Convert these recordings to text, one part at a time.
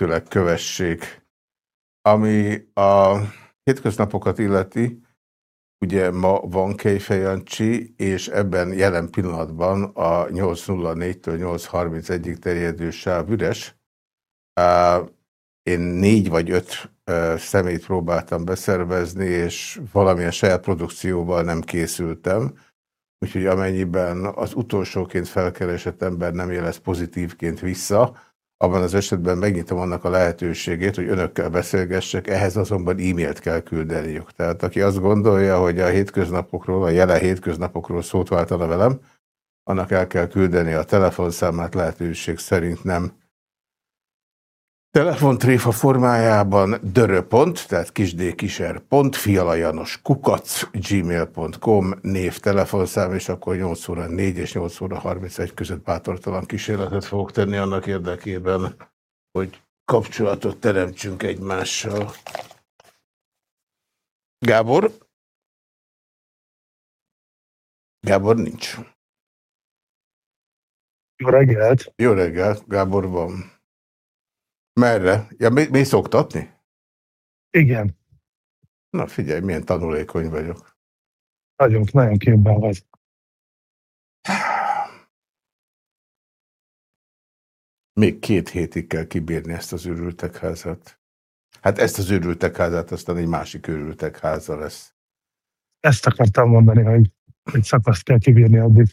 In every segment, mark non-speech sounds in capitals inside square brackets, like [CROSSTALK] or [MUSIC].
illetőleg kövessék. Ami a hétköznapokat illeti, ugye ma van Kejfejancsi, és ebben jelen pillanatban a 8.04-től 8.31-ig terjedő sáv üres. Én négy vagy öt szemét próbáltam beszervezni, és valamilyen saját produkcióval nem készültem. Úgyhogy amennyiben az utolsóként felkeresett ember nem jelez pozitívként vissza, abban az esetben megnyitom annak a lehetőségét, hogy önökkel beszélgessek, ehhez azonban e-mailt kell küldeniük. Tehát aki azt gondolja, hogy a hétköznapokról, a jelen hétköznapokról szót váltana velem, annak el kell küldeni a telefonszámát lehetőség szerint nem Telefontréfa formájában döröpont, tehát kisdkiser.pont, fialajanos kukac, gmail.com, név, telefonszám, és akkor 8 óra 4 és 8 óra 31 között bátortalan kísérletet fogok tenni annak érdekében, hogy kapcsolatot teremtsünk egymással. Gábor? Gábor nincs. Jó reggelt! Jó reggelt, Gábor van. Merre? Ja, mi, mi szoktatni? Igen. Na figyelj, milyen tanulékony vagyok. Nagyon, nagyon képben vagy. Még két hétig kell kibírni ezt az őrültek házat. Hát ezt az őrültek házát, aztán egy másik őrültek háza lesz. Ezt akartam mondani, hogy egy szakaszt kell kibírni addig.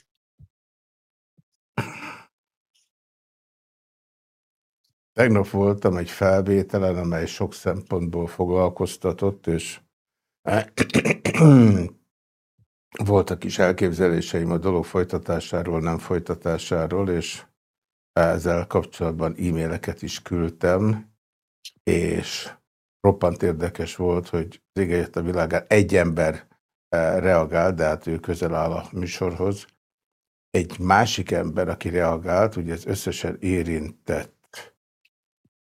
Tegnap voltam egy felvételen, amely sok szempontból foglalkoztatott, és [COUGHS] voltak is elképzeléseim a dolog folytatásáról, nem folytatásáról, és ezzel kapcsolatban e-maileket is küldtem, és roppant érdekes volt, hogy az a világán egy ember eh, reagált, de hát ő közel áll a műsorhoz. Egy másik ember, aki reagált, ugye ez összesen érintett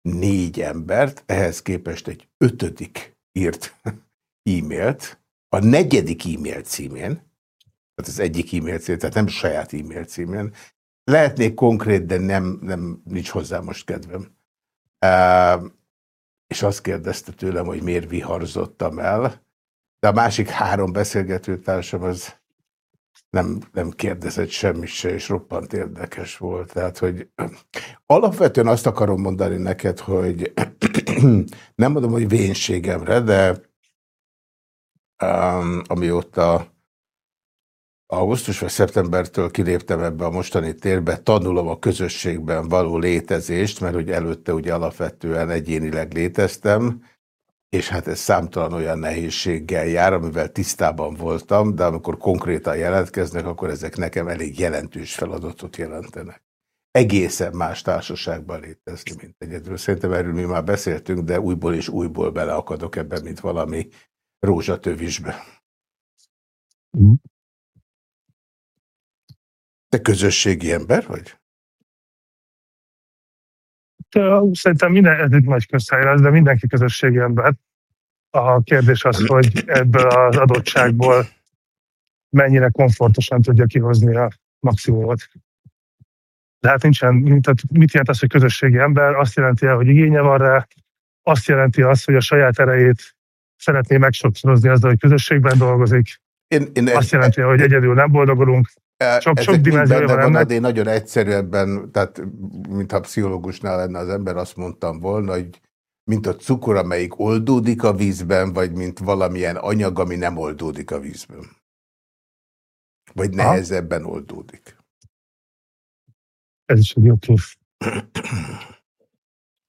négy embert, ehhez képest egy ötödik írt [LAUGHS] e-mailt, a negyedik e-mail címén, tehát az egyik e-mail címén, tehát nem saját e-mail címén, lehetnék konkrét, de nem, nem nincs hozzá most kedvem. Uh, és azt kérdezte tőlem, hogy miért viharzottam el, de a másik három beszélgetőtársam az nem, nem kérdezett semmit se, és roppant érdekes volt. Tehát, hogy alapvetően azt akarom mondani neked, hogy [CLEARS THROAT] nem mondom, hogy vénségemre, de um, amióta augusztus vagy szeptembertől kiléptem ebbe a mostani térbe, tanulom a közösségben való létezést, mert hogy előtte ugye alapvetően egyénileg léteztem, és hát ez számtalan olyan nehézséggel jár, amivel tisztában voltam, de amikor konkrétan jelentkeznek, akkor ezek nekem elég jelentős feladatot jelentenek. Egészen más társaságban létezni, mint egyedül. Szerintem erről mi már beszéltünk, de újból és újból beleakadok ebben, mint valami rózsatövisbe. Mm. Te közösségi ember vagy? Szerintem minden, ez egy nagy közhely lesz, de mindenki közösségi ember. A kérdés az, hogy ebből az adottságból mennyire komfortosan tudja kihozni a maximumot. De hát nincsen, tehát mit jelent az, hogy közösségi ember? Azt jelenti hogy igénye van rá, azt jelenti azt, hogy a saját erejét szeretné megsokszorozni azzal, hogy közösségben dolgozik. Én, én azt jelenti, hogy egyedül nem boldogulunk, sok, sok dimenziója van ennek. Én nagyon egyszerűbben, tehát mintha pszichológusnál lenne az ember, azt mondtam volna, hogy mint a cukor, amelyik oldódik a vízben, vagy mint valamilyen anyag, ami nem oldódik a vízben. Vagy nehezebben ha? oldódik. Ez is egy jó.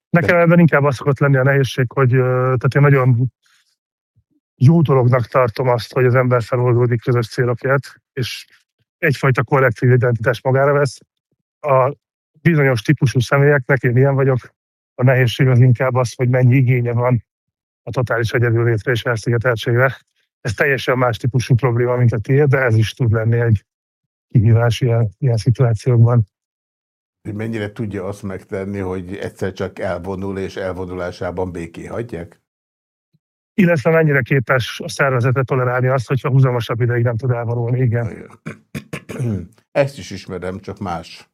Nekem ebben inkább az szokott lenni a nehézség, hogy tehát én nagyon jó dolognak tartom azt, hogy az ember feloldódik közös célokért, és egyfajta kollektív identitás magára vesz. A bizonyos típusú személyeknek, én ilyen vagyok, a nehézség az inkább az, hogy mennyi igénye van a totális egyedüllétre és elszigeteltségre. Ez teljesen más típusú probléma, mint a tiéd, de ez is tud lenni egy kihívás ilyen, ilyen szituációkban. Hogy mennyire tudja azt megtenni, hogy egyszer csak elvonul, és elvonulásában béké hagyják? Illetve mennyire képes a szervezete tolerálni azt, hogyha húzamosabb ideig nem tud elvonulni, igen. [CLEARS THROAT] Ezt is ismerem, csak más,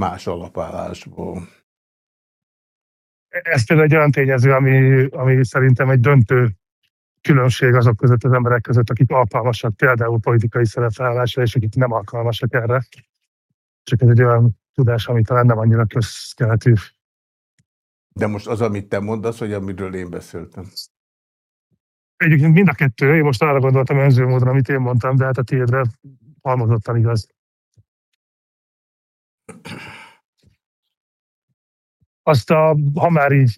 más alapállásból. ez például egy olyan tényező, ami, ami szerintem egy döntő különbség azok között az emberek között, akik alkalmasak például politikai szerepvállalásra, és akik nem alkalmasak erre. Csak ez egy olyan tudás, ami talán nem annyira közkeletű. De most az, amit te mondasz, hogy amiről én beszéltem? Egyébként mind a kettő, én most arra gondoltam önző módon, amit én mondtam, de hát a tiédre halmozottan igaz. Azt a, ha már így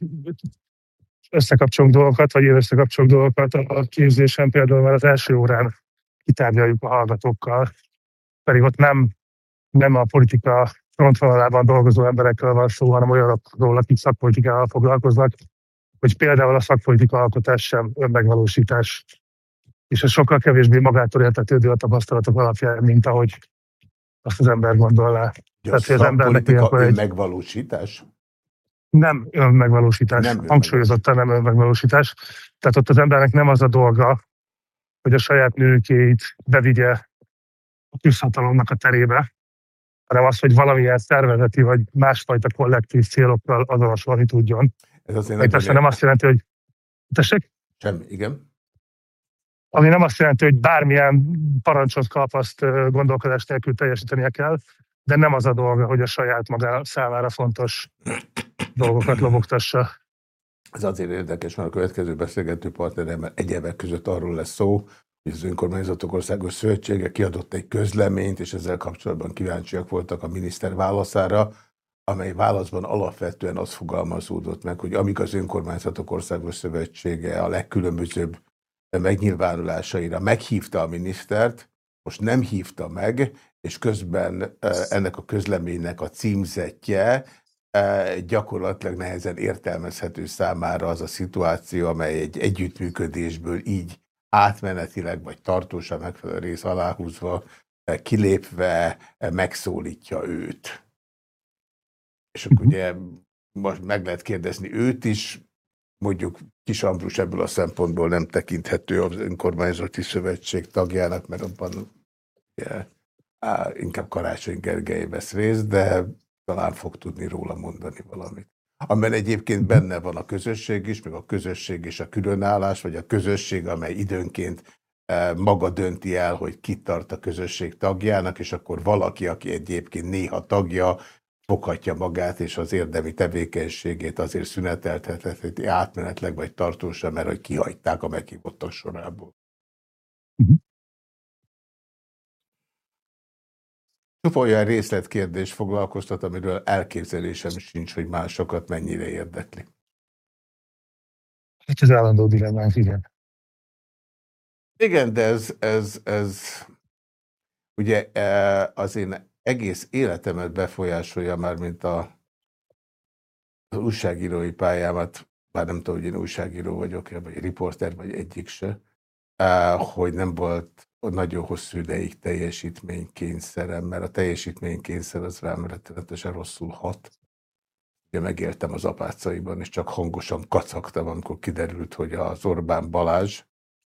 összekapcsolunk dolgokat, vagy én összekapcsolok dolgokat a képzésen, például már az első órán kitárgyaljuk a hallgatókkal, pedig ott nem, nem a politika frontvonalában dolgozó emberekről van szó, hanem olyanokról, akik szakpolitikával foglalkoznak, hogy például a szakpolitika alkotás sem önmegvalósítás, és ez sokkal kevésbé magától értetődő a tapasztalatok alapján, mint ahogy azt az ember gondolná. Tehát, hogy az embernek ilyenkor egy... megvalósítás? Nem önmegvalósítás, nem hangsúlyozottan nem önmegvalósítás. Tehát ott az embernek nem az a dolga, hogy a saját nőkéit bevigye a közhatalomnak a terébe, hanem az, hogy valamilyen szervezeti vagy másfajta kollektív célokkal azonosulni tudjon. Ez azért persze nem azt jelenti, hogy... Tessék? Semmi, igen. Ami nem azt jelenti, hogy bármilyen parancsot kap, azt gondolkodás nélkül teljesítenie kell, de nem az a dolga, hogy a saját maga számára fontos dolgokat lobogtassa. Ez azért érdekes, mert a következő beszélgető partneremmel egyebek között arról lesz szó, hogy az Önkormányzatok Országos Szövetsége kiadott egy közleményt, és ezzel kapcsolatban kíváncsiak voltak a miniszter válaszára, amely válaszban alapvetően az fogalmazódott meg, hogy amíg az Önkormányzatok Országos Szövetsége a legkülönbözőbb megnyilvánulásaira meghívta a minisztert, most nem hívta meg, és közben ennek a közleménynek a címzetje gyakorlatilag nehezen értelmezhető számára az a szituáció, amely egy együttműködésből így átmenetileg vagy tartósan megfelelő rész aláhúzva, kilépve megszólítja őt. És akkor mhm. ugye most meg lehet kérdezni őt is, mondjuk Kis Ambrus ebből a szempontból nem tekinthető az önkormányzati szövetség tagjának, mert abban ugye, á, inkább Karácsony Gergely vesz részt, de talán fog tudni róla mondani valamit. Amiben egyébként benne van a közösség is, meg a közösség és a különállás, vagy a közösség, amely időnként e, maga dönti el, hogy kit tart a közösség tagjának, és akkor valaki, aki egyébként néha tagja, foghatja magát, és az érdemi tevékenységét azért szünetelthetheti átmenetleg vagy tartósan, mert hogy kihagyták a meghívottak sorából. Uh -huh. olyan részletkérdés foglalkoztat, amiről elképzelésem sincs, hogy másokat mennyire érdekli. Hát az állandó dilemmánk, igen. Igen, de ez, ez, ez ugye e, az én egész életemet befolyásolja már, mint a, az újságírói pályámat, bár nem tudom, hogy én újságíró vagyok, vagy riporter, vagy egyik se, hogy nem volt nagyon hosszú ideig teljesítménykényszerem, mert a teljesítménykényszer az rám rettenetesen rosszul hat. Ugye megéltem az apácaiban, és csak hangosan kacagtam, amikor kiderült, hogy az Orbán Balázs,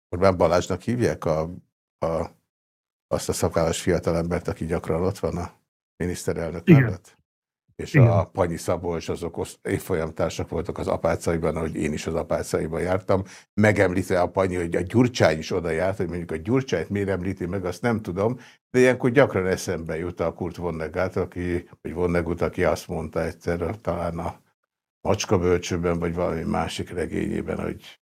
Orbán Balázsnak hívják a, a azt a szakállas fiatalembert, aki gyakran ott van a miniszterelnök mellett. És Igen. a Panyi Szabolcs azok évfolyamtársak voltak az apácaiban, ahogy én is az apácaiban jártam. Megemlítve a Panyi, hogy a Gyurcsány is oda járt, hogy mondjuk a Gyurcsányt miért említi meg, azt nem tudom, de ilyenkor gyakran eszembe jut a Kurt Vonnegát, aki, vagy Vonnegut, aki azt mondta egyszer, talán a Macska bölcsőben, vagy valami másik regényében, hogy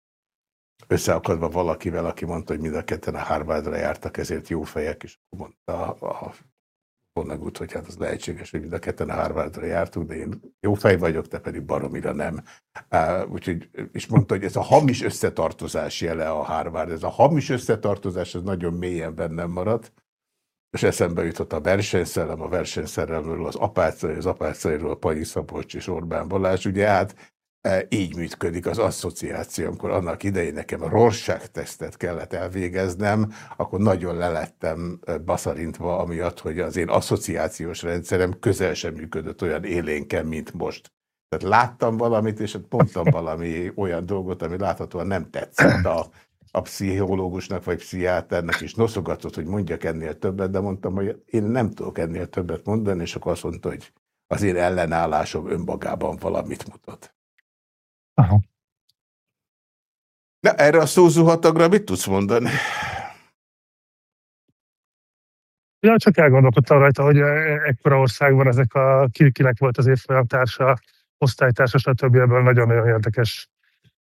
összeakadva valakivel, aki mondta, hogy mind a ketten a Harvardra jártak, ezért jó fejek, és mondta a Vonnegut, hogy hát az lehetséges, hogy mind a ketten a Harvardra jártunk, de én jó fej vagyok, te pedig baromira nem. Uh, úgyhogy, és mondta, hogy ez a hamis összetartozás jele a Harvard. Ez a hamis összetartozás, ez nagyon mélyen bennem maradt. És eszembe jutott a versenyszellem, a versenyszerelmről az apácai, az apácairól Panyi Szabolcs és Orbán Balázs. Ugye hát így működik az asszociáció, amikor annak idején nekem a Rorschach tesztet kellett elvégeznem, akkor nagyon lelettem e, baszarintva, amiatt, hogy az én asszociációs rendszerem közel sem működött olyan élénken, mint most. Tehát láttam valamit, és mondtam [LAUGHS] valami olyan dolgot, ami láthatóan nem tetszett a, a pszichológusnak vagy pszichiáternek, és noszogatott, hogy mondjak ennél többet, de mondtam, hogy én nem tudok ennél többet mondani, és akkor azt mondta, hogy az én ellenállásom önmagában valamit mutat. Aha. Na, erre a szózuhatagra mit tudsz mondani? Ja, csak elgondolkodtam rajta, hogy e- ekkora országban ezek a kinek volt az évfolyam társa, osztálytársa, stb. ebből nagyon-nagyon érdekes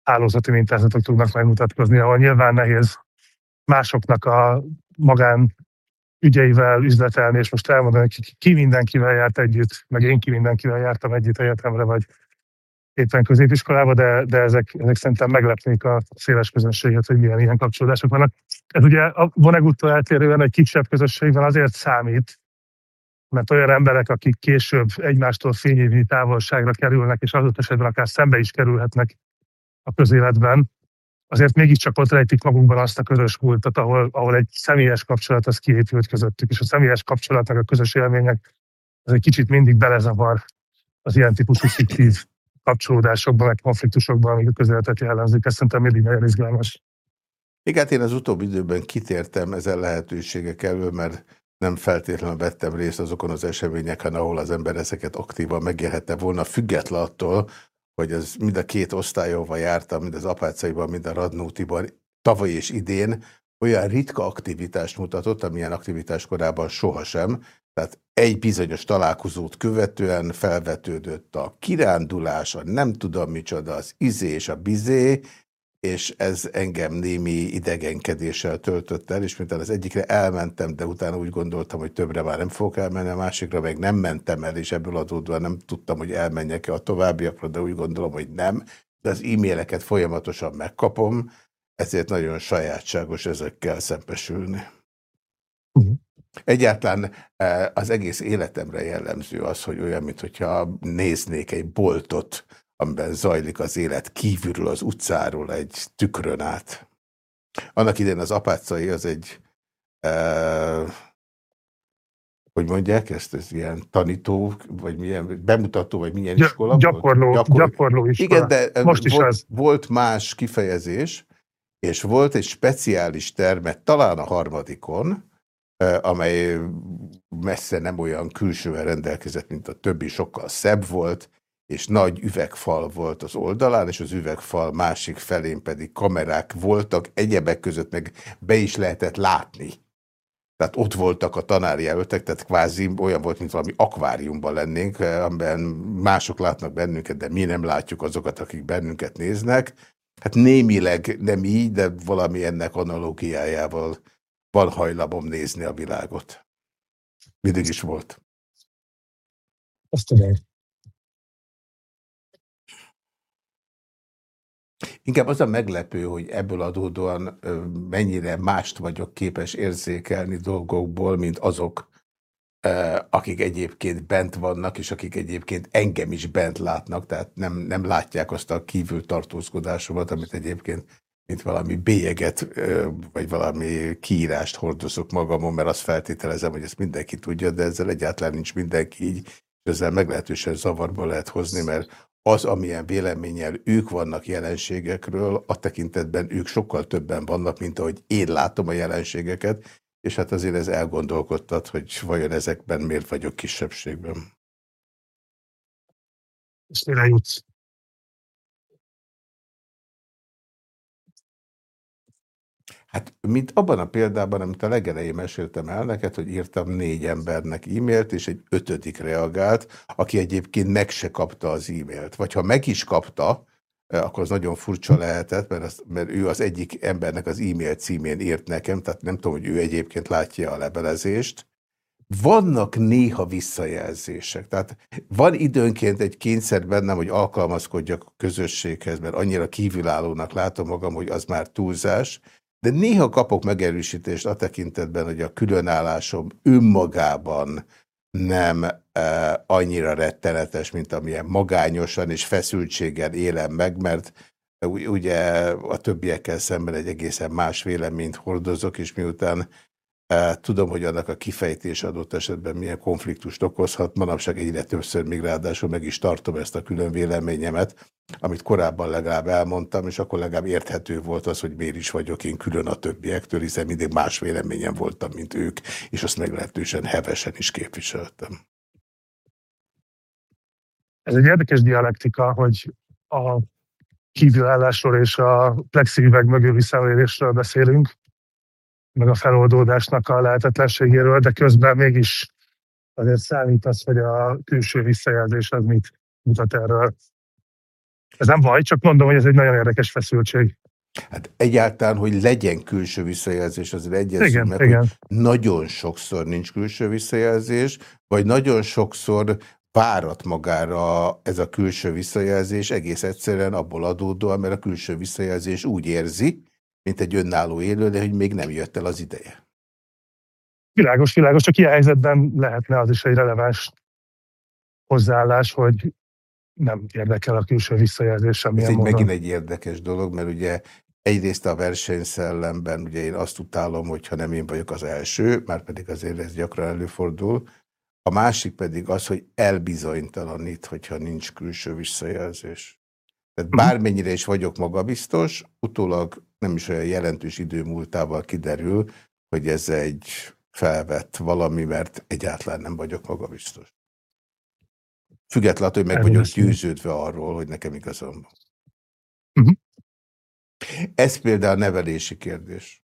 hálózati mintázatok tudnak megmutatkozni, ahol nyilván nehéz másoknak a magán ügyeivel üzletelni, és most elmondani, hogy ki mindenkivel járt együtt, meg én ki mindenkivel jártam együtt egyetemre, vagy éppen középiskolába, de, de ezek, ezek szerintem meglepnék a széles közönséget, hogy milyen ilyen kapcsolódások vannak. Ez ugye a Voneguttól eltérően egy kisebb közösségben azért számít, mert olyan emberek, akik később egymástól fényévnyi távolságra kerülnek, és adott esetben akár szembe is kerülhetnek a közéletben, azért mégiscsak ott rejtik magukban azt a közös múltat, ahol, ahol egy személyes kapcsolat az kiépült közöttük, és a személyes kapcsolatnak a közös élmények az egy kicsit mindig belezavar az ilyen típusú fiktív kapcsolódásokban, meg konfliktusokban, amik a közéletet jellemzik. Ez szerintem mindig nagyon izgalmas. Igen, én az utóbbi időben kitértem ezen lehetőségek elől, mert nem feltétlenül vettem részt azokon az eseményeken, ahol az ember ezeket aktívan megélhette volna, független attól, hogy ez mind a két osztályóval jártam, mind az apácaiban, mind a Radnótiban, tavaly és idén olyan ritka aktivitást mutatott, amilyen aktivitás korábban sohasem, tehát egy bizonyos találkozót követően felvetődött a kirándulás, a nem tudom micsoda, az izé és a bizé, és ez engem némi idegenkedéssel töltött el, és miután az egyikre elmentem, de utána úgy gondoltam, hogy többre már nem fogok elmenni, a másikra meg nem mentem el, és ebből adódva nem tudtam, hogy elmenjek-e a továbbiakra, de úgy gondolom, hogy nem. De az e-maileket folyamatosan megkapom, ezért nagyon sajátságos ezekkel szembesülni. Uh -huh. Egyáltalán e, az egész életemre jellemző az, hogy olyan, mintha néznék egy boltot, amiben zajlik az élet kívülről az utcáról egy tükrön át. Annak idején az apácai az egy, e, hogy mondják ezt, ez ilyen tanító, vagy milyen bemutató, vagy milyen ja, iskola gyakorló, volt? Gyakorló, gyakorló iskola. Igen, de e, Most is volt, az. volt más kifejezés, és volt egy speciális termet, talán a harmadikon, amely messze nem olyan külsően rendelkezett, mint a többi, sokkal szebb volt, és nagy üvegfal volt az oldalán, és az üvegfal másik felén pedig kamerák voltak, egyebek között meg be is lehetett látni. Tehát ott voltak a tanári jelöltek, tehát kvázi olyan volt, mint valami akváriumban lennénk, amiben mások látnak bennünket, de mi nem látjuk azokat, akik bennünket néznek. Hát némileg nem így, de valami ennek analógiájával van hajlamom nézni a világot. Mindig is volt. Azt tudom. Inkább az a meglepő, hogy ebből adódóan mennyire mást vagyok képes érzékelni dolgokból, mint azok, akik egyébként bent vannak, és akik egyébként engem is bent látnak, tehát nem, nem látják azt a kívül tartózkodásomat, amit egyébként mint valami bélyeget, vagy valami kiírást hordozok magamon, mert azt feltételezem, hogy ezt mindenki tudja, de ezzel egyáltalán nincs mindenki így, és ezzel meglehetősen zavarba lehet hozni, mert az, amilyen véleménnyel ők vannak jelenségekről, a tekintetben ők sokkal többen vannak, mint ahogy én látom a jelenségeket, és hát azért ez elgondolkodtat, hogy vajon ezekben miért vagyok kisebbségben. És? Hát, mint abban a példában, amit a legelején meséltem el neked, hogy írtam négy embernek e-mailt, és egy ötödik reagált, aki egyébként meg se kapta az e-mailt. Vagy ha meg is kapta, eh, akkor az nagyon furcsa lehetett, mert, az, mert ő az egyik embernek az e-mail címén írt nekem, tehát nem tudom, hogy ő egyébként látja a levelezést. Vannak néha visszajelzések, tehát van időnként egy kényszer bennem, hogy alkalmazkodjak a közösséghez, mert annyira kívülállónak látom magam, hogy az már túlzás, de néha kapok megerősítést a tekintetben, hogy a különállásom önmagában nem e, annyira rettenetes, mint amilyen magányosan és feszültséggel élem meg, mert ugye a többiekkel szemben egy egészen más véleményt hordozok, és miután Tudom, hogy annak a kifejtés adott esetben milyen konfliktust okozhat. Manapság egyre többször még ráadásul meg is tartom ezt a külön véleményemet, amit korábban legalább elmondtam, és akkor legalább érthető volt az, hogy miért is vagyok én külön a többiektől, hiszen mindig más véleményem voltam, mint ők, és azt meglehetősen hevesen is képviseltem. Ez egy érdekes dialektika, hogy a kívülállásról és a plexivüveg mögül visszaélésről beszélünk, meg a feloldódásnak a lehetetlenségéről, de közben mégis azért számít az, hogy a külső visszajelzés az mit mutat erről. Ez nem baj, csak mondom, hogy ez egy nagyon érdekes feszültség. Hát egyáltalán, hogy legyen külső visszajelzés, azért egyezzük meg, igen. hogy nagyon sokszor nincs külső visszajelzés, vagy nagyon sokszor várat magára ez a külső visszajelzés egész egyszerűen abból adódóan, mert a külső visszajelzés úgy érzi, mint egy önálló élő, de hogy még nem jött el az ideje. Világos, világos, csak ilyen helyzetben lehetne az is egy releváns hozzáállás, hogy nem érdekel a külső visszajelzés semmilyen Ez így megint egy érdekes dolog, mert ugye egyrészt a versenyszellemben ugye én azt utálom, hogyha nem én vagyok az első, már pedig azért ez gyakran előfordul, a másik pedig az, hogy elbizonytalanít, hogyha nincs külső visszajelzés. Tehát mhm. bármennyire is vagyok magabiztos, utólag nem is olyan jelentős idő múltával kiderül, hogy ez egy felvett valami, mert egyáltalán nem vagyok magabiztos. Függetlenül, hogy meg vagyok győződve arról, hogy nekem igazam van. Uh -huh. Ez például nevelési kérdés.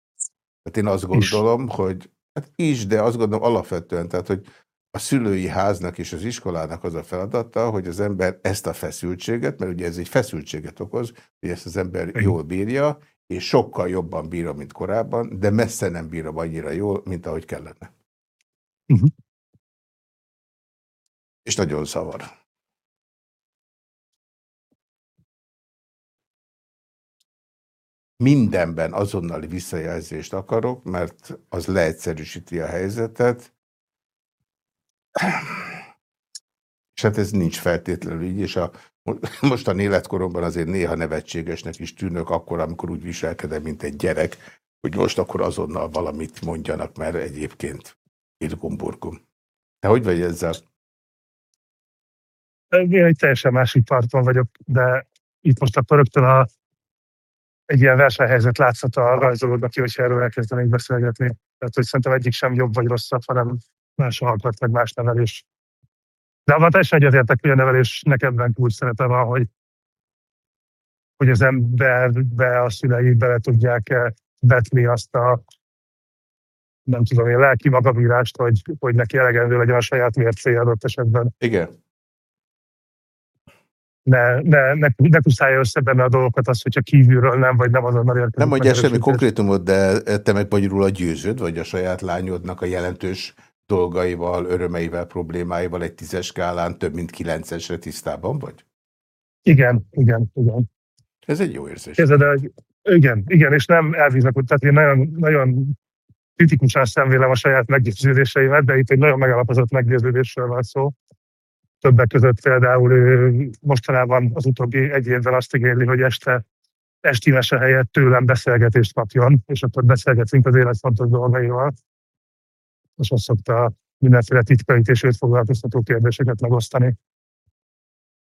Hát én azt gondolom, is. hogy hát is, de azt gondolom alapvetően, tehát, hogy a szülői háznak és az iskolának az a feladata, hogy az ember ezt a feszültséget, mert ugye ez egy feszültséget okoz, hogy ezt az ember jól bírja, és sokkal jobban bírja, mint korábban, de messze nem bírja annyira jól, mint ahogy kellene. Uh -huh. És nagyon szavar. Mindenben azonnali visszajelzést akarok, mert az leegyszerűsíti a helyzetet, és hát ez nincs feltétlenül így, és a mostan életkoromban azért néha nevetségesnek is tűnök akkor, amikor úgy viselkedem, mint egy gyerek, hogy most akkor azonnal valamit mondjanak, mert egyébként irgumburgum. Te hogy vagy ezzel? Én egy teljesen másik parton vagyok, de itt most akkor rögtön a, egy ilyen versenyhelyzet látszata rajzolódnak ki, hogy erről elkezdenénk beszélgetni. Tehát, hogy szerintem egyik sem jobb vagy rosszabb, hanem más alkat, meg más nevelés. De abban teljesen egyetértek, hogy a nevelésnek ebben kulcs szerepe van, hogy, hogy az emberbe, a szülei bele tudják -e vetni azt a nem tudom, én lelki magabírást, hogy, hogy neki elegendő legyen a saját mércéje adott esetben. Igen. Ne, ne, ne, ne puszálja össze benne a dolgokat az, hogyha kívülről nem, vagy nem azonnal érkezik. Nem mondja semmi konkrétumot, de te meg vagy róla győződ, vagy a saját lányodnak a jelentős dolgaival, örömeivel, problémáival egy tízes skálán több mint kilencesre tisztában vagy? Igen, igen, igen. Ez egy jó érzés. Ez, de, igen, igen, és nem elvíznak, tehát én nagyon, nagyon kritikusan szemlélem a saját meggyőződéseimet, de itt egy nagyon megalapozott meggyőződésről van szó. Többek között például ő mostanában az utóbbi egy évben azt igényli, hogy este esti mese helyett tőlem beszélgetést kapjon, és akkor beszélgetünk az élet fontos dolgaival és azt szokta mindenféle titkait és őt foglalkoztató kérdéseket megosztani.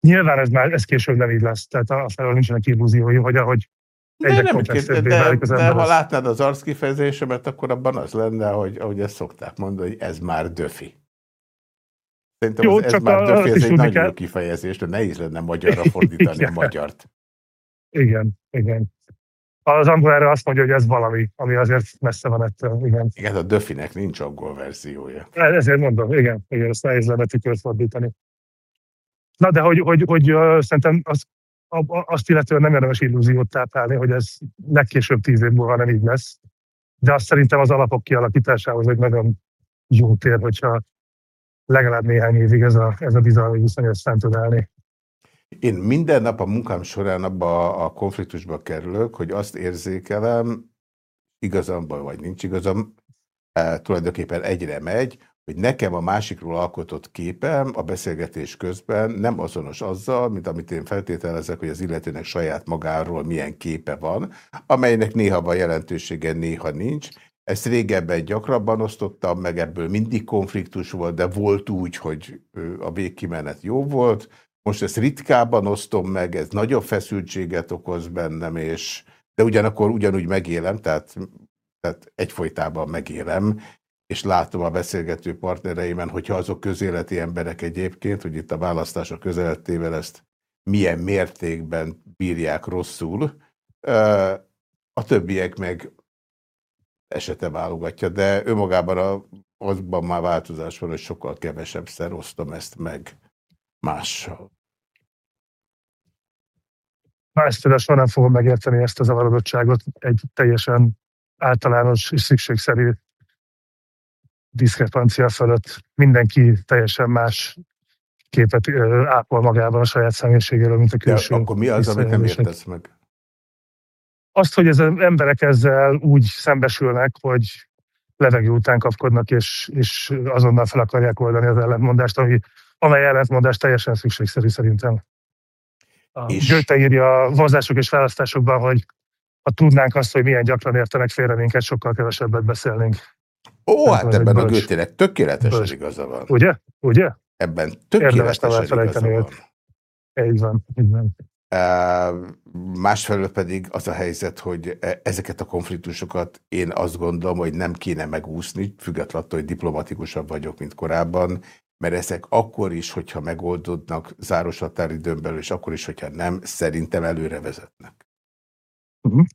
Nyilván ez már ez később nem így lesz, tehát a felől nincsenek illúziói, hogy ahogy egyre de, de, de, de ha látnád az arckifejezésemet, akkor abban az lenne, hogy ahogy ezt szokták mondani, hogy ez már döfi. Szerintem Jó, ez, ez már döfi, ez egy nagyon jó kifejezés, de nehéz lenne magyarra fordítani a magyart. Igen, igen. Az angol erre azt mondja, hogy ez valami, ami azért messze van ettől, igen. Igen, a Döfinek nincs angol verziója. Ezért mondom, igen, igen ezt nehéz lenne tükröt fordítani. Na, de hogy, hogy, hogy uh, szerintem az, azt illetően nem érdemes illúziót táplálni, hogy ez legkésőbb tíz év múlva nem így lesz. De azt szerintem az alapok kialakításához egy nagyon jó tér, hogyha legalább néhány évig ez a, ez a bizalmi viszony össze tud állni. Én minden nap a munkám során abba a konfliktusba kerülök, hogy azt érzékelem, igazamban vagy nincs igazam, e, tulajdonképpen egyre megy, hogy nekem a másikról alkotott képem a beszélgetés közben nem azonos azzal, mint amit én feltételezek, hogy az illetőnek saját magáról milyen képe van, amelynek néha van jelentősége, néha nincs. Ezt régebben gyakrabban osztottam, meg ebből mindig konfliktus volt, de volt úgy, hogy a végkimenet jó volt. Most ezt ritkában osztom meg, ez nagyobb feszültséget okoz bennem, és, de ugyanakkor ugyanúgy megélem, tehát, tehát egyfolytában megélem, és látom a beszélgető partnereimen, hogyha azok közéleti emberek egyébként, hogy itt a választások közeletével ezt milyen mértékben bírják rosszul, a többiek meg esete válogatja, de önmagában a, azban már változás van, hogy sokkal kevesebb szer osztom ezt meg mással. Ezt például soha nem fogom megérteni ezt a zavarodottságot egy teljesen általános és szükségszerű diszkrepancia fölött. Mindenki teljesen más képet ápol magában a saját személyiségéről, mint a külső. De akkor mi az, amit nem értesz meg? Azt, hogy az emberek ezzel úgy szembesülnek, hogy levegő után kapkodnak, és, és azonnal fel akarják oldani az ellentmondást, ami, amely ellentmondás teljesen szükségszerű szerintem. A és... Göte írja a vonzások és választásokban, hogy ha tudnánk azt, hogy milyen gyakran értenek félre minket, sokkal kevesebbet beszélnénk. Ó, hát ebben ebben a Götének tökéletesen igaza van. Ugye? Ugye? Ebben tökéletesen igaza van. Így van, így van. Másfelől pedig az a helyzet, hogy e, ezeket a konfliktusokat én azt gondolom, hogy nem kéne megúszni, függetlenül, hogy diplomatikusabb vagyok, mint korábban, mert ezek akkor is, hogyha megoldódnak záros határidőn belül, és akkor is, hogyha nem, szerintem előre vezetnek. Uh mhm. -huh.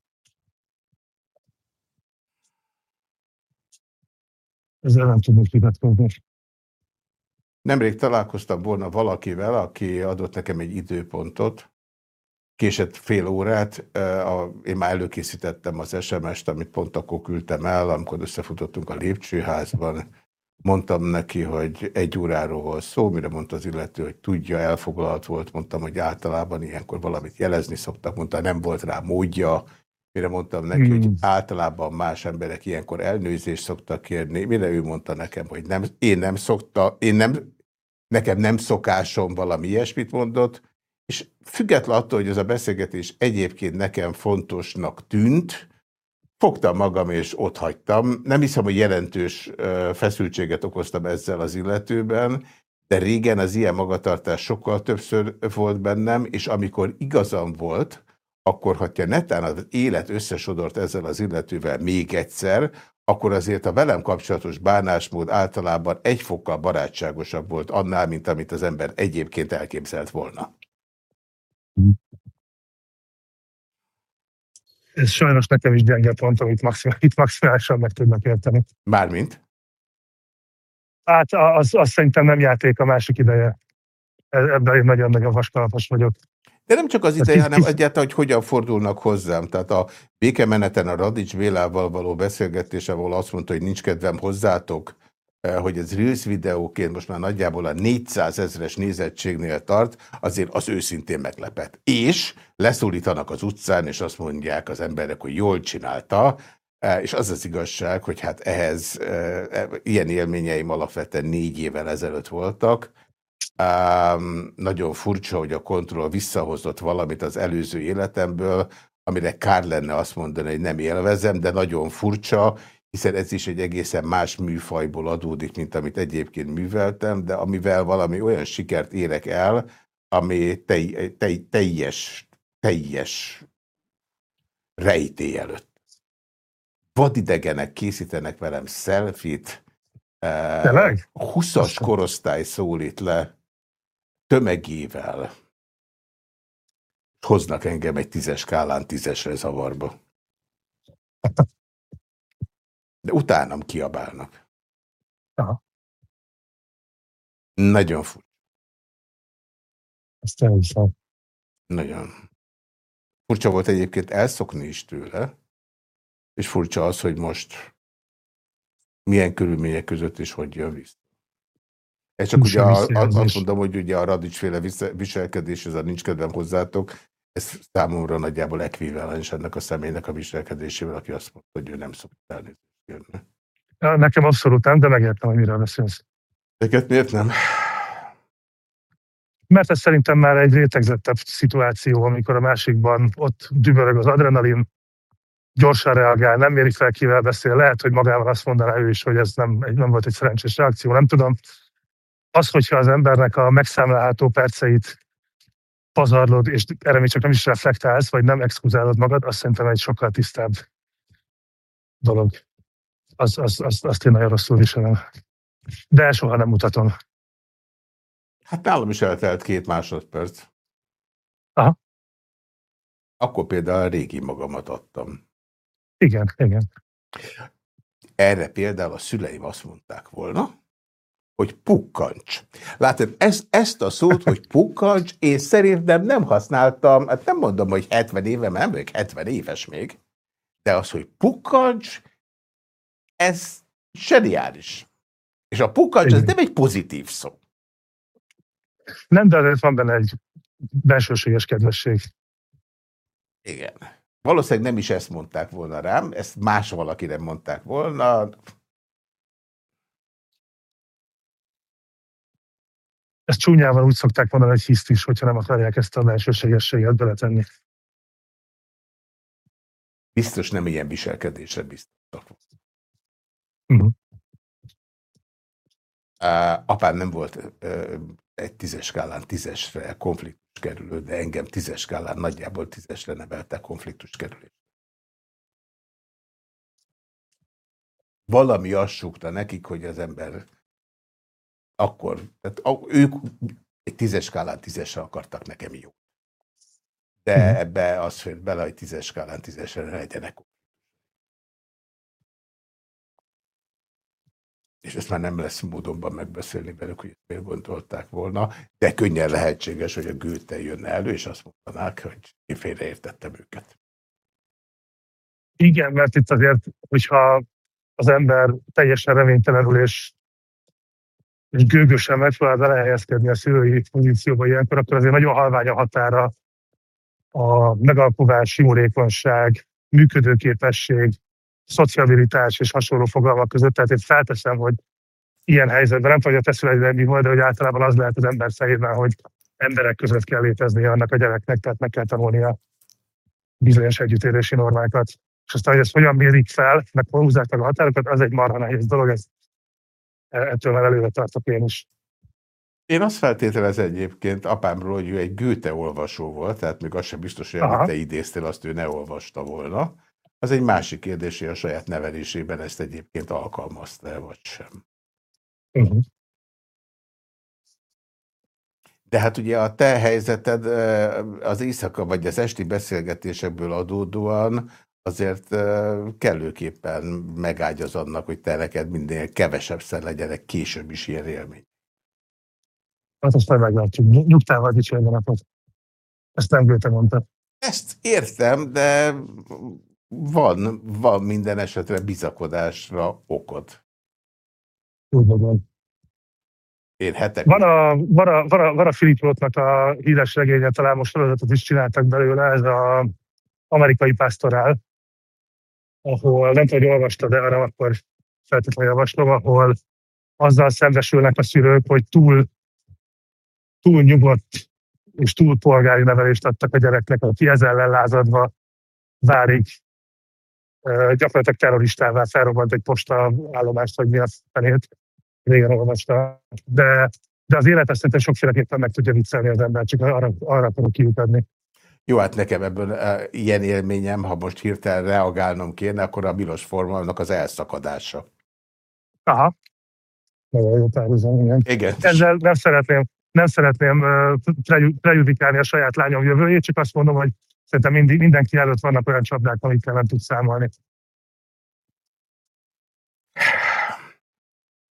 Ezzel nem tudnék vitatkozni. Nemrég találkoztam volna valakivel, aki adott nekem egy időpontot, késett fél órát, én már előkészítettem az SMS-t, amit pont akkor küldtem el, amikor összefutottunk a lépcsőházban, mondtam neki, hogy egy óráról volt szó, mire mondta az illető, hogy tudja, elfoglalt volt, mondtam, hogy általában ilyenkor valamit jelezni szoktak, mondta, nem volt rá módja, mire mondtam neki, hmm. hogy általában más emberek ilyenkor elnőzést szoktak kérni, mire ő mondta nekem, hogy nem, én nem szokta, én nem, nekem nem szokásom valami ilyesmit mondott, és független attól, hogy ez a beszélgetés egyébként nekem fontosnak tűnt, fogtam magam és ott hagytam. Nem hiszem, hogy jelentős feszültséget okoztam ezzel az illetőben, de régen az ilyen magatartás sokkal többször volt bennem, és amikor igazam volt, akkor, ha netán az élet összesodort ezzel az illetővel még egyszer, akkor azért a velem kapcsolatos bánásmód általában egy fokkal barátságosabb volt annál, mint amit az ember egyébként elképzelt volna. Ez sajnos nekem is gyenge pont, amit maximál, itt maximálisan meg tudnak érteni. Mármint? Hát az, az szerintem nem játék a másik ideje. E, ebben én nagyon-nagyon vaskalapos vagyok. De nem csak az ideje, hanem egyáltalán, hogy hogyan fordulnak hozzám. Tehát a békemeneten a Radics Bélával való beszélgetés, ahol azt mondta, hogy nincs kedvem hozzátok, hogy ez Reels videóként most már nagyjából a 400 ezres nézettségnél tart, azért az őszintén meglepett. És leszólítanak az utcán, és azt mondják az emberek, hogy jól csinálta, eh, és az az igazság, hogy hát ehhez eh, ilyen élményeim alapvetően négy évvel ezelőtt voltak. Um, nagyon furcsa, hogy a kontroll visszahozott valamit az előző életemből, amire kár lenne azt mondani, hogy nem élvezem, de nagyon furcsa, hiszen ez is egy egészen más műfajból adódik, mint amit egyébként műveltem, de amivel valami olyan sikert érek el, ami tej, tej, teljes, teljes rejtély előtt. Vadidegenek készítenek velem szelfit, Tényleg? 20-as korosztály szólít le tömegével. Hoznak engem egy tízes skálán tízesre zavarba. De utánam kiabálnak. Aha. Nagyon furcsa. Ezt elhiszem. Nagyon. Furcsa volt egyébként elszokni is tőle, és furcsa az, hogy most milyen körülmények között is hogy jön vissza. Ez csak ugye a, azt mondom, hogy ugye a radicsféle viselkedés, ez a nincs kedvem hozzátok, ez számomra nagyjából ekvivalens ennek a személynek a viselkedésével, aki azt mondta, hogy ő nem szokott elnézni. Nekem abszolút nem, de megértem, hogy miről beszélsz. Ezeket miért nem? Mert ez szerintem már egy rétegzettebb szituáció, amikor a másikban ott dübörög az adrenalin, gyorsan reagál, nem méri fel, kivel beszél. Lehet, hogy magával azt mondaná ő is, hogy ez nem, nem volt egy szerencsés reakció, nem tudom. Az, hogyha az embernek a megszámlálható perceit pazarlod, és erre még csak nem is reflektálsz, vagy nem exkluzálod magad, azt szerintem egy sokkal tisztább dolog az, az, az, azt én nagyon rosszul viselem. De soha nem mutatom. Hát nálam is eltelt két másodperc. Aha. Akkor például a régi magamat adtam. Igen, igen. Erre például a szüleim azt mondták volna, hogy pukkancs. Látod, ezt, ezt a szót, hogy [LAUGHS] pukkancs, én szerintem nem használtam, hát nem mondom, hogy 70 éve, mert nem vagyok 70 éves még, de az, hogy pukkancs, ez zseniális. És a pukkancs, ez nem egy pozitív szó. Nem, de azért van benne egy belsőséges kedvesség. Igen. Valószínűleg nem is ezt mondták volna rám, ezt más valakire mondták volna. Ezt csúnyával úgy szokták mondani, hogy hiszt is, hogyha nem akarják ezt a belsőségességet beletenni. Biztos nem ilyen viselkedésre biztosak. Uh, apám nem volt uh, egy tízes skálán tízesre konfliktus kerülő, de engem tízes skálán nagyjából tízesre nevelte konfliktus kerülés. Valami azt súgta nekik, hogy az ember akkor, tehát ők egy tízes skálán tízesre akartak nekem jó. De uh mhm. -huh. ebbe az fért bele, hogy tízes skálán tízesre legyenek és ezt már nem lesz módonban megbeszélni velük, hogy miért gondolták volna, de könnyen lehetséges, hogy a Gőte jönne elő, és azt mondanák, hogy én félreértettem őket. Igen, mert itt azért, hogyha az ember teljesen reménytelenül és, és gőgösen megpróbál belehelyezkedni a szülői pozícióba ilyenkor, akkor azért nagyon halvány a határa a megalkovás, simulékonyság, működőképesség, szociabilitás és hasonló fogalmak között. Tehát én felteszem, hogy ilyen helyzetben nem tudja teszület mi volt, de hogy általában az lehet az ember fejében, hogy emberek között kell létezni annak a gyereknek, tehát meg kell tanulnia bizonyos együttérési normákat. És aztán, hogy ezt hogyan mérik fel, meg hol húzzák meg a határokat, az egy marha nehéz dolog, ez, ettől már előre tartok én is. Én azt feltételez egyébként apámról, hogy ő egy Gőte olvasó volt, tehát még az sem biztos, hogy amit te idéztél, azt ő ne olvasta volna. Az egy másik kérdés, hogy a saját nevelésében ezt egyébként alkalmazta-e, vagy sem. Uh -huh. De hát ugye a te helyzeted az éjszaka vagy az esti beszélgetésekből adódóan azért kellőképpen megágyaz annak, hogy te neked minél szer legyenek később is ilyen élmény. Hát azt majd meglátjuk. Nyugtával dicsérni napot. Ezt nem Göte mondta. Ezt értem, de van, van minden esetre bizakodásra okod. Van. Én hetek... Van a, van a, van a, van a Philip Rothnak a híres regénye, talán most sorozatot is csináltak belőle, ez a amerikai pastorál, ahol nem tudom, hogy olvasta, de arra akkor feltétlenül javaslom, ahol azzal szembesülnek a szülők, hogy túl, túl nyugodt és túl polgári nevelést adtak a gyereknek, aki ezzel lelázadva várik gyakorlatilag terroristává felrobbant egy posta állomást, vagy mi a fenét. Régen olvasta. De, de az élet szerintem sokféleképpen meg tudja viccelni az ember, csak arra, arra akarok kiutatni. Jó, hát nekem ebből e, ilyen élményem, ha most hirtelen reagálnom kéne, akkor a Milos formának az elszakadása. Aha. Nagyon jó párhuzam, igen. igen. Ezzel nem szeretném, nem szeretném prejudikálni a saját lányom jövőjét, csak azt mondom, hogy Szerintem mindig, mindenki előtt vannak olyan csapdák, amikkel nem tud számolni.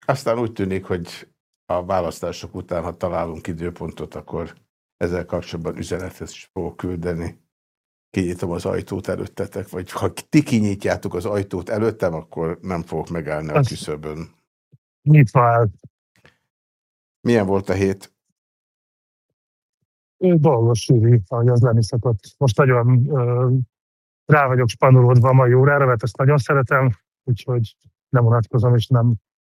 Aztán úgy tűnik, hogy a választások után, ha találunk időpontot, akkor ezzel kapcsolatban üzenetet is fogok küldeni. Kinyitom az ajtót előttetek, vagy ha ti kinyitjátok az ajtót előttem, akkor nem fogok megállni a küszöbön. Nyitva áll. Milyen volt a hét? Dolgos sűrű, ahogy az lenni szokott. Most nagyon ö, rá vagyok spanolódva a mai órára, mert ezt nagyon szeretem, úgyhogy nem vonatkozom, és nem,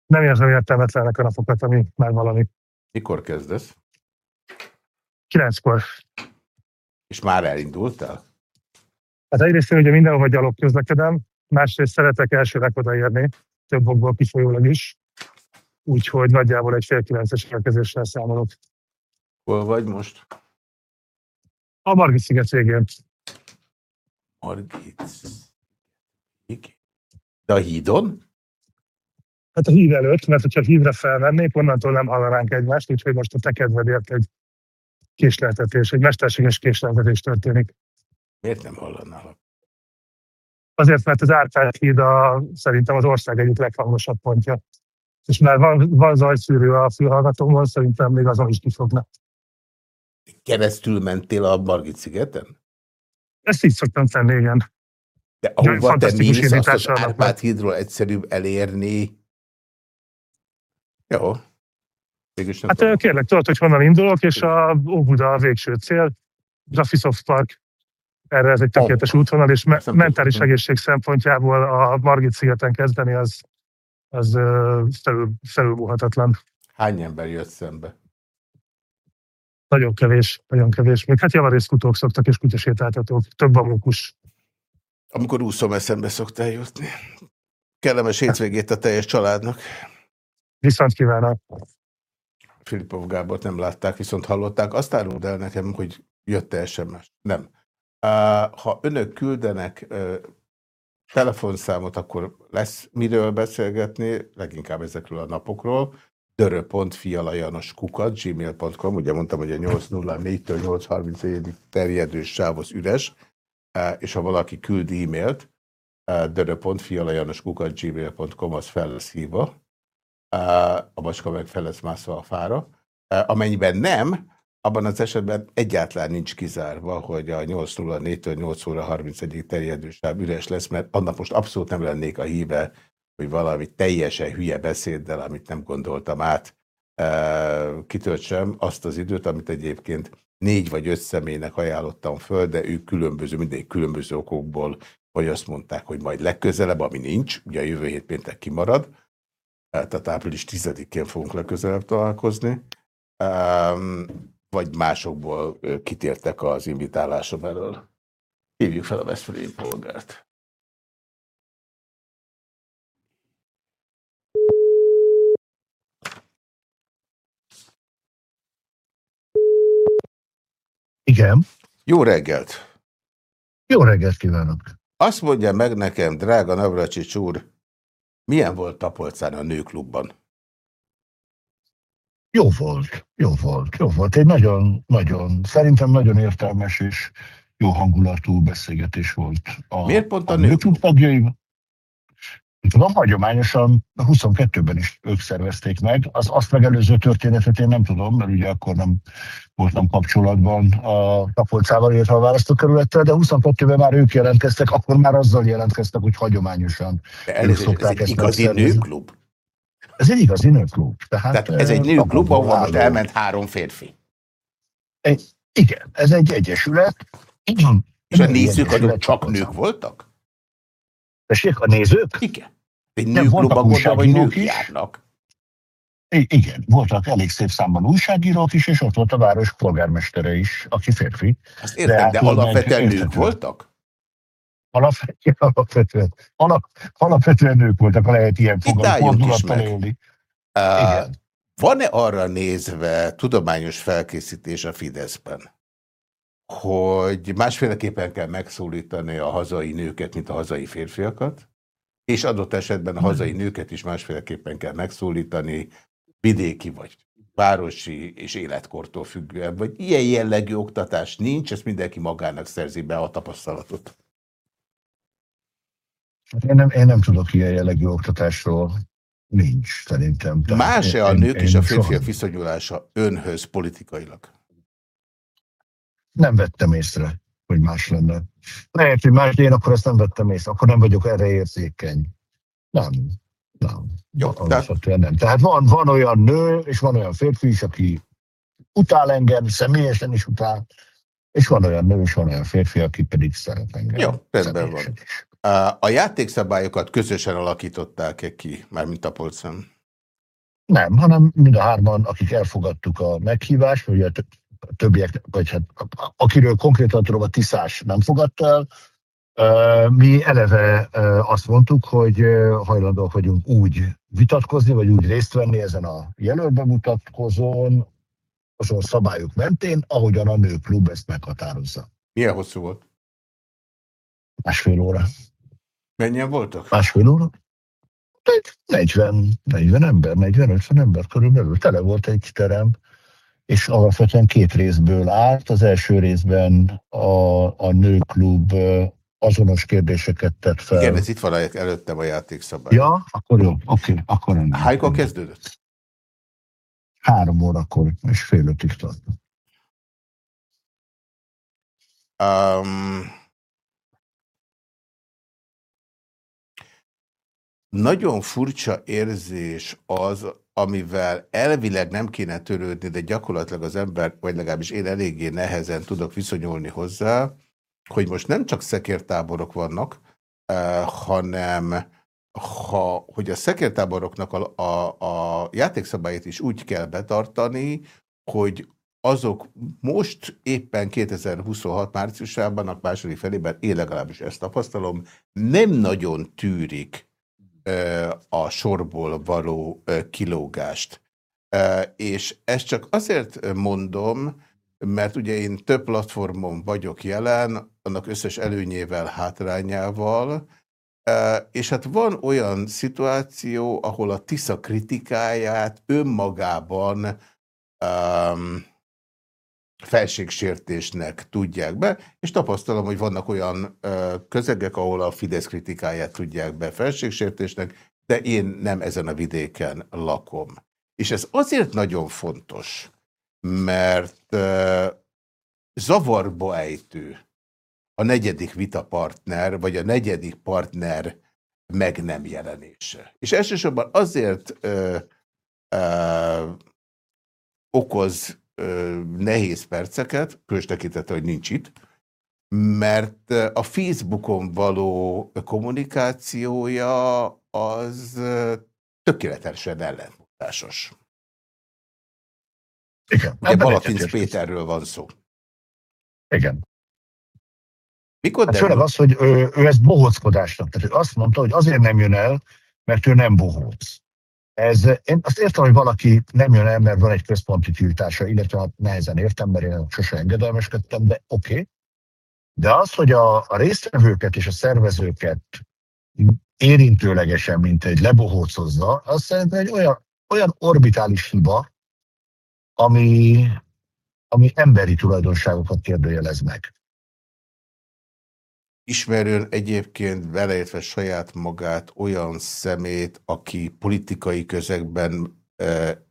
nem érzem értelmetlenek a napokat, ami már valami. Mikor kezdesz? Kilenckor. És már elindultál? Hát egyrészt én ugye mindenhol gyalog közlekedem, másrészt szeretek elsőnek odaérni, több okból kifolyólag is, úgyhogy nagyjából egy fél kilences érkezéssel számolok. Hol vagy most? A Margit sziget végén. Margit De a hídon? Hát a híd előtt, mert hogyha hídre felmennék, onnantól nem hallanánk egymást, úgyhogy most a te kedvedért egy késleltetés, egy mesterséges késleltetés történik. Miért nem hallanálak? Azért, mert az Árpád híd a, szerintem az ország egyik leghangosabb pontja. És már van, van zajszűrő a fülhallgatómon, szerintem még azon is kifogna. Keresztül mentél a Margit szigeten? Ezt így szoktam tenni, igen. De ahova te mész, azt az Árpád hídról egyszerűbb elérni. Jó. hát tudom. kérlek, tudod, hogy honnan indulok, és a Óbuda a végső cél, Graphisoft Park. Erre ez egy tökéletes oh. útvonal, és me mentális egészség szempontjából a Margit szigeten kezdeni, az, az felül, felülmúhatatlan. Hány ember jött szembe? Nagyon kevés, nagyon kevés. Még hát javarészkutók szoktak, és kutyasétáltatók. Több a munkus. Amikor úszom eszembe szoktál jutni. Kellemes hétvégét a teljes családnak. Viszont kívánok. Filipov Gábort nem látták, viszont hallották. Azt áruld el nekem, hogy jött-e SMS. Nem. Ha önök küldenek telefonszámot, akkor lesz miről beszélgetni, leginkább ezekről a napokról. dörö.fialajanoskukat, gmail.com, ugye mondtam, hogy a 804-től 831 terjedő sáv üres, és ha valaki küld e-mailt, dörö.fialajanoskukat, gmail.com, az fel lesz hívva, a macska meg fel lesz mászva a fára. Amennyiben nem, abban az esetben egyáltalán nincs kizárva, hogy a 8.04-től 8 óra 31 terjedősáv üres lesz, mert annak most abszolút nem lennék a híve, hogy valami teljesen hülye beszéddel, amit nem gondoltam át, kitöltsem azt az időt, amit egyébként négy vagy öt személynek ajánlottam föl, de ők különböző, mindegy különböző okokból, vagy azt mondták, hogy majd legközelebb, ami nincs, ugye a jövő hét péntek kimarad, tehát április 10-én fogunk legközelebb találkozni vagy másokból kitértek az invitálásom elől. Hívjuk fel a Veszprém polgárt. Igen. Jó reggelt! Jó reggelt kívánok! Azt mondja meg nekem, drága Navracsics úr, milyen volt Tapolcán a nőklubban? Jó volt, jó volt, jó volt. Egy nagyon, nagyon, szerintem nagyon értelmes és jó hangulatú beszélgetés volt. A, Miért pont a, a nők? tagjai? Tudom, hagyományosan 22-ben is ők szervezték meg. Az azt megelőző történetet én nem tudom, mert ugye akkor nem voltam kapcsolatban a Tapolcával, illetve a választókerülettel, de 22-ben már ők jelentkeztek, akkor már azzal jelentkeztek, hogy hagyományosan. De elnézést, ez egy igazi nőklub? Ez egy igazi nőklub. Tehát, Tehát ez egy nőklub, ahol most elment három férfi. Egy, igen, ez egy egyesület. Igen. És a nézők azok csak nők voltak? Tessék, a nézők? Igen. Egy ahol vagy nők is. járnak. I igen, voltak elég szép számban újságírók is, és ott volt a város polgármestere is, aki férfi. Azt értem, de, de alapvetően nők voltak? Alapvetően, [LAUGHS] alapvetően, alap, alapvetően nők voltak, ha lehet ilyen fogalmat élni. Uh, Van-e arra nézve tudományos felkészítés a Fideszben, hogy másféleképpen kell megszólítani a hazai nőket, mint a hazai férfiakat, és adott esetben a hazai nőket is másféleképpen kell megszólítani, vidéki vagy városi és életkortól függően, vagy ilyen jellegű oktatás nincs, ezt mindenki magának szerzi be a tapasztalatot. Hát én nem, én nem tudok ilyen jellegű oktatásról. Nincs, szerintem. Más-e a nők én, és a férfiak soha... viszonyulása önhöz politikailag? Nem vettem észre, hogy más lenne. Lehet, hogy más, én akkor ezt nem vettem észre, akkor nem vagyok erre érzékeny. Nem, nem. Jó, de... nem. Tehát van, van olyan nő, és van olyan férfi is, aki utál engem, személyesen is utál, és van olyan nő, és van olyan férfi, aki pedig szeret engem. Jó, rendben van. Is. A játékszabályokat közösen alakították-e ki, mármint a polcon? Nem, hanem mind a hárman, akik elfogadtuk a meghívást, a többiek, vagy hát akiről konkrétan tudom, a Tiszás nem fogadta el, mi eleve azt mondtuk, hogy hajlandóak vagyunk úgy vitatkozni, vagy úgy részt venni ezen a jelöltbemutatkozón, azon szabályok mentén, ahogyan a nőklub ezt meghatározza. Milyen hosszú volt? Másfél óra. Mennyien voltak? Másfél óra? 40, 40 ember, 40-50 ember körülbelül. Tele volt egy terem. És alapvetően két részből állt. Az első részben a, a nőklub azonos kérdéseket tett fel. Igen, ez itt van előttem a játékszabály. Ja, akkor jó, oké, okay, akkor Hánykor kezdődött? Három órakor, és fél ötig tart. Um, nagyon furcsa érzés az, amivel elvileg nem kéne törődni, de gyakorlatilag az ember, vagy legalábbis én eléggé nehezen tudok viszonyulni hozzá, hogy most nem csak szekértáborok vannak, eh, hanem ha, hogy a szekértáboroknak a, a, a játékszabályt is úgy kell betartani, hogy azok most éppen 2026 márciusában, a második felében, én legalábbis ezt tapasztalom, nem nagyon tűrik a sorból való kilógást. És ezt csak azért mondom, mert ugye én több platformon vagyok jelen, annak összes előnyével, hátrányával, és hát van olyan szituáció, ahol a TISZA kritikáját önmagában um, felségsértésnek tudják be, és tapasztalom, hogy vannak olyan ö, közegek, ahol a Fidesz kritikáját tudják be felségsértésnek, de én nem ezen a vidéken lakom. És ez azért nagyon fontos, mert ö, zavarba ejtő a negyedik vitapartner, vagy a negyedik partner meg nem jelenése. És elsősorban azért ö, ö, okoz nehéz perceket, különös hogy nincs itt, mert a Facebookon való kommunikációja az tökéletesen ellentmondásos. Igen. Ugye Balatinc Péterről van szó. Igen. Mikor hát főleg az, hogy ő, ő ezt bohóckodásnak. Tehát ő azt mondta, hogy azért nem jön el, mert ő nem bohóc. Ez, én azt értem, hogy valaki nem jön el, mert van egy központi tiltása, illetve hát nehezen értem, mert én sose engedelmeskedtem, de oké. Okay. De az, hogy a, a résztvevőket és a szervezőket érintőlegesen, mint egy lebohócozza, az szerintem egy olyan, olyan orbitális hiba, ami, ami emberi tulajdonságokat kérdőjelez meg. Ismerőn egyébként beleértve saját magát olyan szemét, aki politikai közegben e,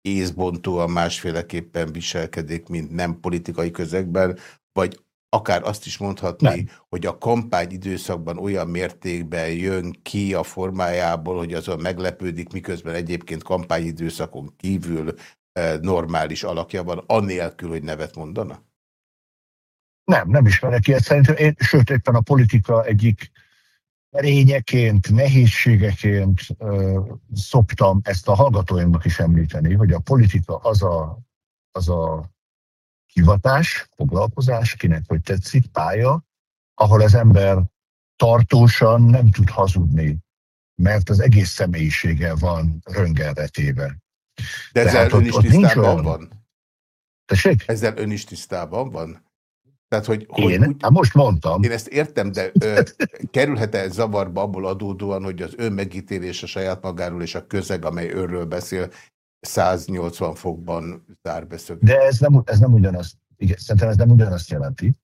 észbontóan másféleképpen viselkedik, mint nem politikai közegben, vagy akár azt is mondhatni, nem. hogy a kampány időszakban olyan mértékben jön ki a formájából, hogy azon meglepődik, miközben egyébként kampányidőszakon kívül e, normális alakja van, anélkül, hogy nevet mondana? Nem, nem ismerek ilyet. Szerintem én, sőt, éppen a politika egyik erényeként, nehézségeként ö, szoktam ezt a hallgatóimnak is említeni, hogy a politika az a, az a hivatás, foglalkozás, kinek hogy tetszik, pálya, ahol az ember tartósan nem tud hazudni, mert az egész személyisége van röngelvetéve. De ezzel Tehát ön is tisztában van? Tessék? Ezzel ön is tisztában van? Tehát, hogy, hogy én? Úgy, hát most mondtam. Én ezt értem, de [LAUGHS] kerülhet-e zavarba abból adódóan, hogy az ön megítélése saját magáról és a közeg, amely őről beszél, 180 fokban zárbeszög. De ez nem, ez nem ugyanaz. Igen, szerintem ez nem ugyanazt jelenti,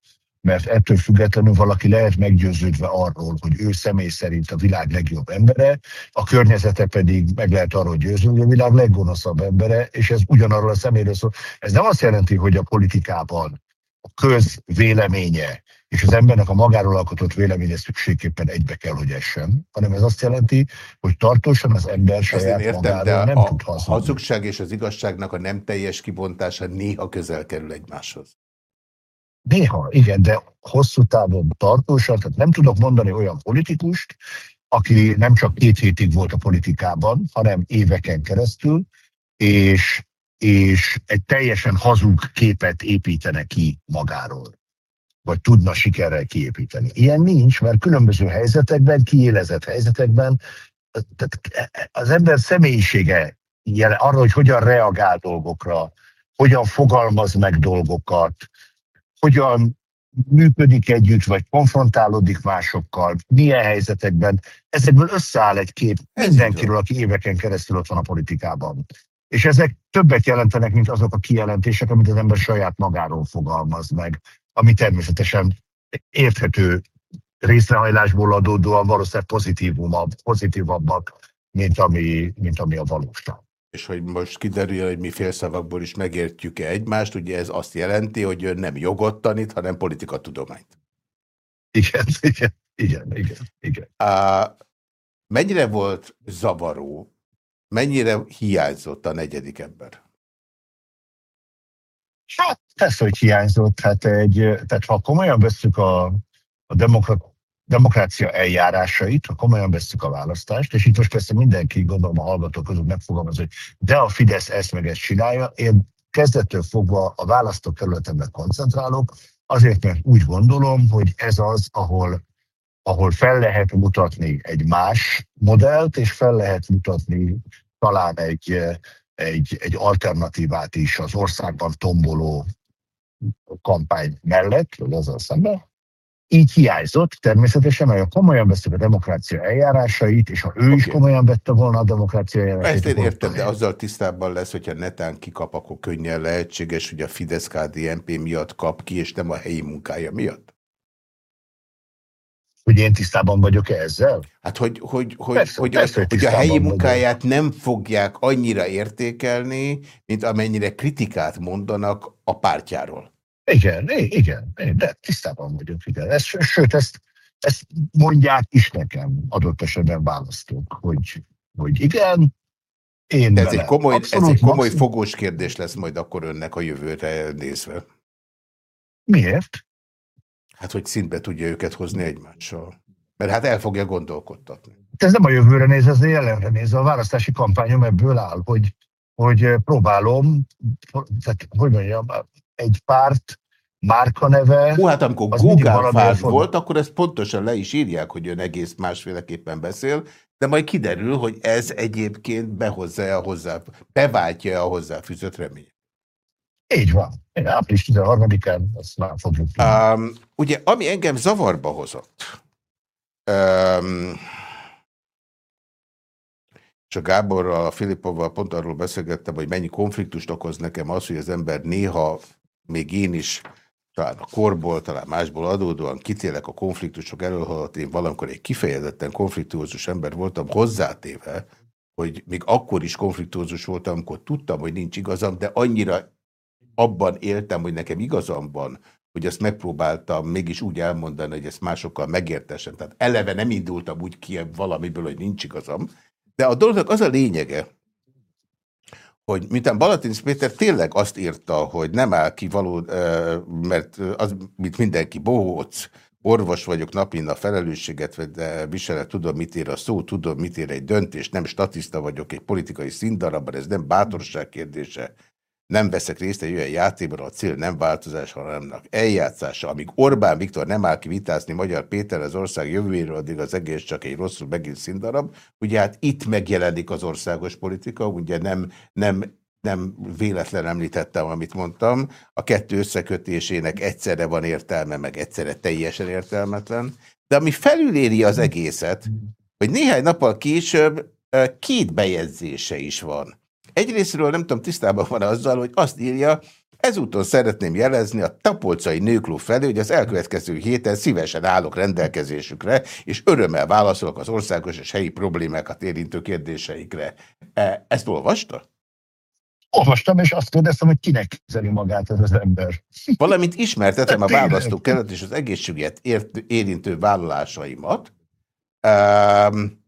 mert ettől függetlenül valaki lehet meggyőződve arról, hogy ő személy szerint a világ legjobb embere, a környezete pedig meg lehet arról győződni, hogy a világ leggonoszabb embere, és ez ugyanarról a személyről szól. Ez nem azt jelenti, hogy a politikában a köz véleménye és az embernek a magáról alkotott véleménye szükségképpen egybe kell, hogy essen, hanem ez azt jelenti, hogy tartósan az ember saját értem, magáról de nem a, tud hazudni. A hazugság és az igazságnak a nem teljes kibontása néha közel kerül egymáshoz. Néha, igen, de hosszú távon tartósan, tehát nem tudok mondani olyan politikust, aki nem csak két hétig volt a politikában, hanem éveken keresztül, és és egy teljesen hazug képet építene ki magáról, vagy tudna sikerrel kiépíteni. Ilyen nincs, mert különböző helyzetekben, kiélezett helyzetekben tehát az ember személyisége jelen, arra, hogy hogyan reagál dolgokra, hogyan fogalmaz meg dolgokat, hogyan működik együtt, vagy konfrontálódik másokkal, milyen helyzetekben. Ezekből összeáll egy kép mindenkiről, aki éveken keresztül ott van a politikában. És ezek többet jelentenek, mint azok a kijelentések, amit az ember saját magáról fogalmaz meg, ami természetesen érthető részrehajlásból adódóan valószínűleg pozitívumabb, pozitívabbak, mint ami, mint ami a valóság. És hogy most kiderül, hogy mi félszavakból is megértjük-e egymást, ugye ez azt jelenti, hogy ön nem jogot tanít, hanem politikatudományt. Igen, igen, igen, igen. igen. Uh, mennyire volt zavaró, mennyire hiányzott a negyedik ember? Hát persze, hogy hiányzott. Hát egy, tehát ha komolyan veszük a, a demokrat, demokrácia eljárásait, ha komolyan veszük a választást, és itt most persze mindenki, gondolom a hallgatók között megfogalmaz, hogy de a Fidesz ezt meg ezt csinálja, én kezdettől fogva a választókerületemre koncentrálok, azért, mert úgy gondolom, hogy ez az, ahol, ahol fel lehet mutatni egy más modellt, és fel lehet mutatni talán egy, egy, egy alternatívát is az országban tomboló kampány mellett, vagy azzal szemben, így hiányzott természetesen, mert komolyan veszük a demokrácia eljárásait, és ha ő okay. is komolyan vette volna a demokrácia eljárásait. Ezt én értem, de azzal tisztában lesz, hogyha netán kikap, akkor könnyen lehetséges, hogy a fidesz KDNP miatt kap ki, és nem a helyi munkája miatt? Hogy én tisztában vagyok -e ezzel? Hát, hogy, hogy, hogy, persze, hogy, persze, hogy, hogy a helyi munkáját vagyok. nem fogják annyira értékelni, mint amennyire kritikát mondanak a pártjáról. Igen, igen, de tisztában vagyok, igen. Ez, sőt, ezt, ezt mondják is nekem adott esetben választók, hogy, hogy igen, én de ez egy komoly, abszolút, ez egy komoly fogós kérdés lesz majd akkor önnek a jövőre nézve. Miért? Hát, hogy szintbe tudja őket hozni egymással. Mert hát el fogja gondolkodtatni. Ez nem a jövőre néz, ez a jelenre néz. A választási kampányom ebből áll, hogy, hogy próbálom, tehát, hogy mondjam, egy párt márkaneve... Hú, hát amikor Google volt, akkor ezt pontosan le is írják, hogy ön egész másféleképpen beszél, de majd kiderül, hogy ez egyébként behozza a hozzá, beváltja a hozzáfűzött remény. Így van. Április 13-án azt már fogjuk. Um, ugye, ami engem zavarba hozott, um, és a Gáborral, a Filipovval pont arról beszélgettem, hogy mennyi konfliktust okoz nekem az, hogy az ember néha még én is talán a korból, talán másból adódóan kitélek a konfliktusok elől, holott én valamikor egy kifejezetten konfliktuózus ember voltam hozzátéve, hogy még akkor is konfliktuózus voltam, amikor tudtam, hogy nincs igazam, de annyira abban éltem, hogy nekem igazam van, hogy ezt megpróbáltam mégis úgy elmondani, hogy ezt másokkal megértesen. Tehát eleve nem indultam úgy ki valamiből, hogy nincs igazam. De a dolognak az a lényege, hogy miután Balatinsz Péter tényleg azt írta, hogy nem áll ki való, mert az, mint mindenki bohóc, orvos vagyok, napi a felelősséget viselek, tudom, mit ér a szó, tudom, mit ér egy döntés, nem statiszta vagyok egy politikai színdarabban, ez nem bátorság kérdése, nem veszek részt egy olyan játékban, a cél nem változás, hanem eljátszása. Amíg Orbán Viktor nem áll ki vitázni Magyar Péter az ország jövőjéről, addig az egész csak egy rosszul megint színdarab. Ugye hát itt megjelenik az országos politika, ugye nem, nem nem véletlen említettem, amit mondtam, a kettő összekötésének egyszerre van értelme, meg egyszerre teljesen értelmetlen, de ami felüléri az egészet, hogy néhány nappal később két bejegyzése is van. Egyrésztről nem tudom, tisztában van azzal, hogy azt írja, ezúton szeretném jelezni a Tapolcai Nőklub felé, hogy az elkövetkező héten szívesen állok rendelkezésükre, és örömmel válaszolok az országos és helyi problémákat érintő kérdéseikre. E, ezt olvasta? Olvastam, és azt kérdeztem, hogy kinek képzeli magát ez az ember. [LAUGHS] Valamint ismertetem a választókeret és az egészséget érintő vállalásaimat. Um,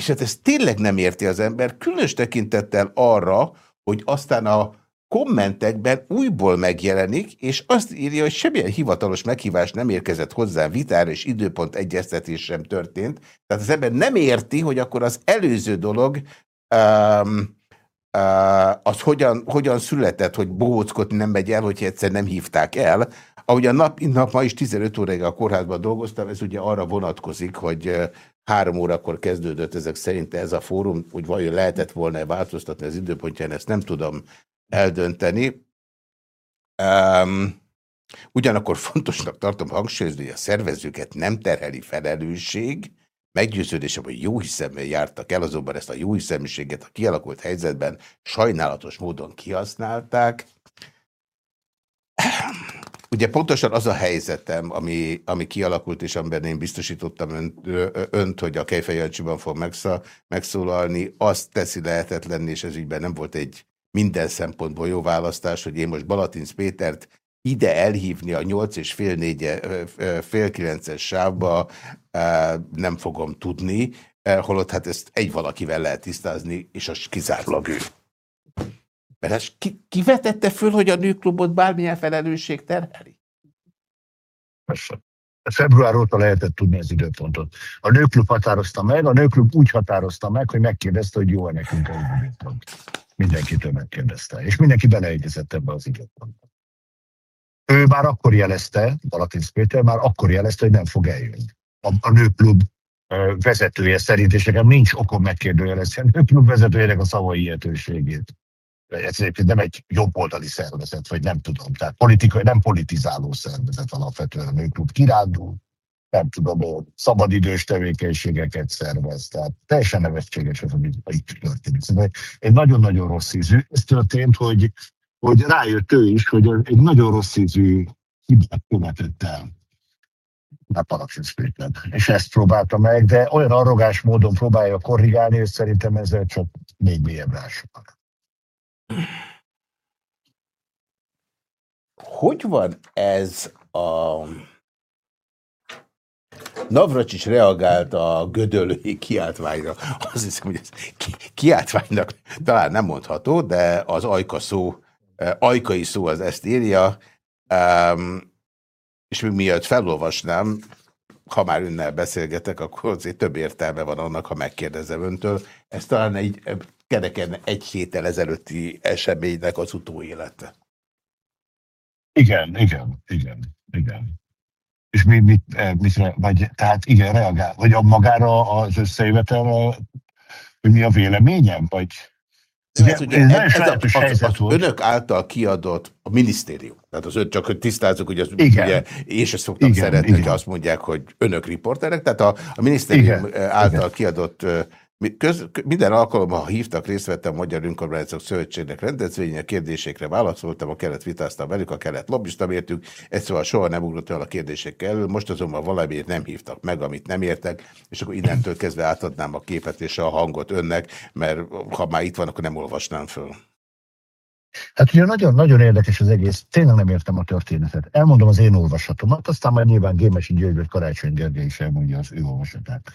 és hát ezt tényleg nem érti az ember, különös tekintettel arra, hogy aztán a kommentekben újból megjelenik, és azt írja, hogy semmilyen hivatalos meghívás nem érkezett hozzá vitára, és időpont egyeztetés sem történt. Tehát az ember nem érti, hogy akkor az előző dolog um, uh, az hogyan, hogyan született, hogy bohóckodni nem megy el, hogyha egyszer nem hívták el. Ahogy a nap, nap ma is 15 óráig a kórházban dolgoztam, ez ugye arra vonatkozik, hogy Három órakor kezdődött ezek szerint ez a fórum, hogy vajon lehetett volna változtatni az időpontján, ezt nem tudom eldönteni. Um, ugyanakkor fontosnak tartom hangsúlyozni, hogy a szervezőket nem terheli felelősség, Meggyőződésem, hogy jó hiszemben jártak el, azonban ezt a jó hiszeműséget a kialakult helyzetben sajnálatos módon kihasználták. Ugye pontosan az a helyzetem, ami, ami kialakult, és amiben én biztosítottam önt, önt hogy a Kejfejancsiban fog megszólalni, azt teszi lehetetlenni, és ez ügyben nem volt egy minden szempontból jó választás, hogy én most Balatinsz Pétert ide elhívni a 8 és fél, négy, fél kilences sávba nem fogom tudni, holott hát ezt egy valakivel lehet tisztázni, és az kizárólag ő. Mert ki, ki vetette föl, hogy a nőklubot bármilyen felelősség terheli? Persze. Február óta lehetett tudni az időpontot. A nőklub határozta meg, a nőklub úgy határozta meg, hogy megkérdezte, hogy jó-e nekünk a időpont. Mindenkitől megkérdezte. És mindenki beleegyezett ebbe az időpontba. Ő már akkor jelezte, Balatinsz Péter már akkor jelezte, hogy nem fog eljönni. A, a nőklub vezetője szerint, és nekem nincs okom megkérdőjelezni a nőklub vezetőjének a szavai ilyetőségét ez egyébként nem egy jobboldali szervezet, vagy nem tudom, tehát politikai, nem politizáló szervezet alapvetően a nőklub kirándul, nem tudom, szabadidős tevékenységeket szervez, tehát teljesen nevetséges az, ami itt történik. Szóval egy nagyon-nagyon rossz ízű. Ez történt, hogy, hogy rájött ő is, hogy egy nagyon rossz ízű hibát követett el. És ezt próbálta meg, de olyan arrogáns módon próbálja korrigálni, és szerintem ezzel csak még mélyebb rások. Hogy van ez a... Navracsics reagált a gödöllői kiáltványra. Azt hiszem, hogy ez kiáltványnak talán nem mondható, de az ajka szó, eh, ajkai szó az ezt írja, és még miatt felolvasnám, ha már önnel beszélgetek, akkor azért több értelme van annak, ha megkérdezem öntől. Ez talán egy kereken egy héttel ezelőtti eseménynek az utóélete. Igen, igen, igen, igen. És mi, mit, eh, mit, vagy, tehát igen, reagál, vagy a magára az összejövetelre, hogy mi a véleményem, vagy... Ugye, ez, ugye, ez, ez a, az, az önök által kiadott a minisztérium, tehát az ön, csak hogy tisztázzuk, hogy az igen. ugye, én sem szoktam igen, szeretni, igen. hogy azt mondják, hogy önök riporterek, tehát a, a minisztérium igen, által igen. kiadott Köz, minden alkalommal, ha hívtak, részt vettem a Magyar Önkormányzatok Szövetségnek rendezvényen, kérdésekre válaszoltam, a kelet vitáztam velük, a kelet lobbista értük, egyszerűen soha nem ugrott el a kérdésekkel elől, most azonban valamiért nem hívtak meg, amit nem értek, és akkor innentől kezdve átadnám a képet és a hangot önnek, mert ha már itt van, akkor nem olvasnám föl. Hát ugye nagyon-nagyon érdekes az egész, tényleg nem értem a történetet. Elmondom az én olvasatomat, aztán majd nyilván Gémesi György vagy Karácsony Gergely is elmondja az ő olvasatát.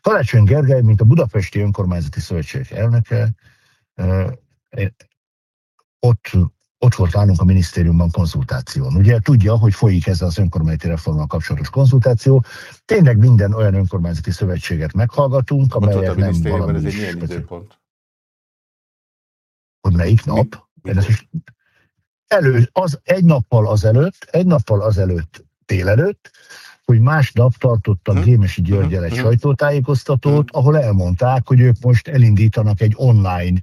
Karácsony Gergely, mint a Budapesti Önkormányzati Szövetség elnöke, ott, ott volt nálunk a minisztériumban konzultáción. Ugye tudja, hogy folyik ez az önkormányzati reformmal kapcsolatos konzultáció. Tényleg minden olyan önkormányzati szövetséget meghallgatunk, amelyek nem valami... Ez egy milyen időpont? Hogy melyik nap? Elő, az egy nappal azelőtt, egy nappal azelőtt délelőtt, hogy másnap tartottak hm? Gémesi Györgyel egy hm? sajtótájékoztatót, hm? ahol elmondták, hogy ők most elindítanak egy online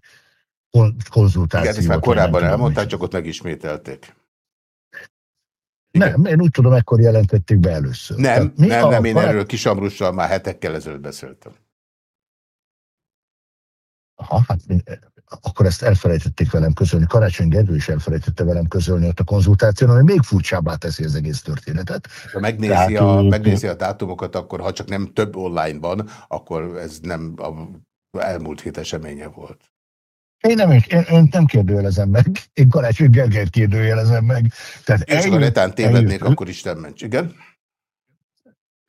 konzultációt. Igen, ezt már korábban elmondták, csak ott megismételték. Igen. Nem, én úgy tudom, ekkor jelentették be először. Nem, mi nem, nem, én erről Kisamrussal már hetekkel ezelőtt beszéltem. Aha, hát akkor ezt elfelejtették velem közölni. Karácsony Gergő is elfelejtette velem közölni ott a konzultáción, ami még furcsábbá teszi az egész történetet. Ha megnézi, Tehát, a, megnézi a dátumokat, akkor ha csak nem több online-ban, akkor ez nem a elmúlt hét eseménye volt. Én nem, én, én nem kérdőjelezem meg, én Karácsony Gergelyt kérdőjelezem meg. Tehát és eljött, ha netán tévednék, eljött, akkor Isten ments, igen?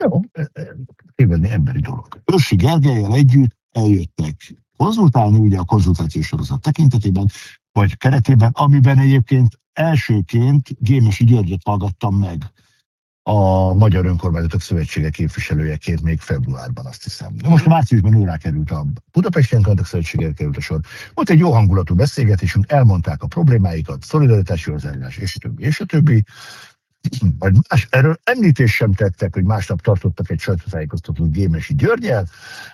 Jó, e, e, tévedni emberi dolog. Ősi Gergelyel együtt eljöttek konzultálni ugye a konzultációs sorozat tekintetében, vagy keretében, amiben egyébként elsőként Gémesi Györgyöt hallgattam meg a Magyar Önkormányzatok Szövetsége képviselőjeként még februárban, azt hiszem. Most a márciusban úrá került a Budapesti Önkormányzatok Szövetségére került a sor. Volt egy jó hangulatú beszélgetésünk, elmondták a problémáikat, szolidaritási hozzájárulás, és a többi, és a többi vagy más, erről említés sem tettek, hogy másnap tartottak egy sajtótájékoztatót Gémesi Györgyel,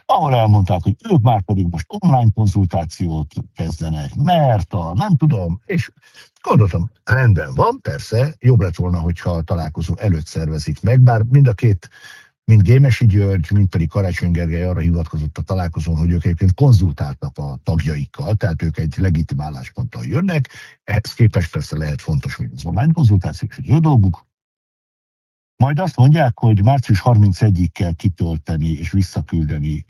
ahol elmondták, hogy ők már pedig most online konzultációt kezdenek, mert a nem tudom, és gondoltam, rendben van, persze, jobb lett volna, hogyha a találkozó előtt szervezik meg, bár mind a két mint Gémesi György, mint pedig Karácsony Gergely arra hivatkozott a találkozón, hogy ők egyébként konzultáltak a tagjaikkal, tehát ők egy legitim állásponttal jönnek, ehhez képest persze lehet fontos, hogy az online konzultáció és ő dolguk. Majd azt mondják, hogy március 31-ig kell kitölteni és visszaküldeni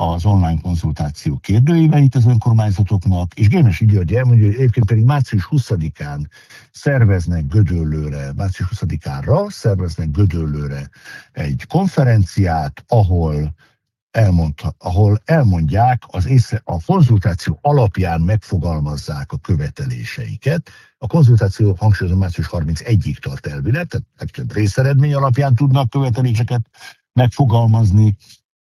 az online konzultáció kérdőíveit az önkormányzatoknak, és Gémesi György elmondja, hogy egyébként pedig március 20-án szerveznek Gödöllőre, március 20-ánra szerveznek Gödöllőre egy konferenciát, ahol elmond, ahol elmondják, az észre, a konzultáció alapján megfogalmazzák a követeléseiket. A konzultáció hangsúlyozom március 31-ig tart elvileg, tehát részeredmény alapján tudnak követeléseket megfogalmazni,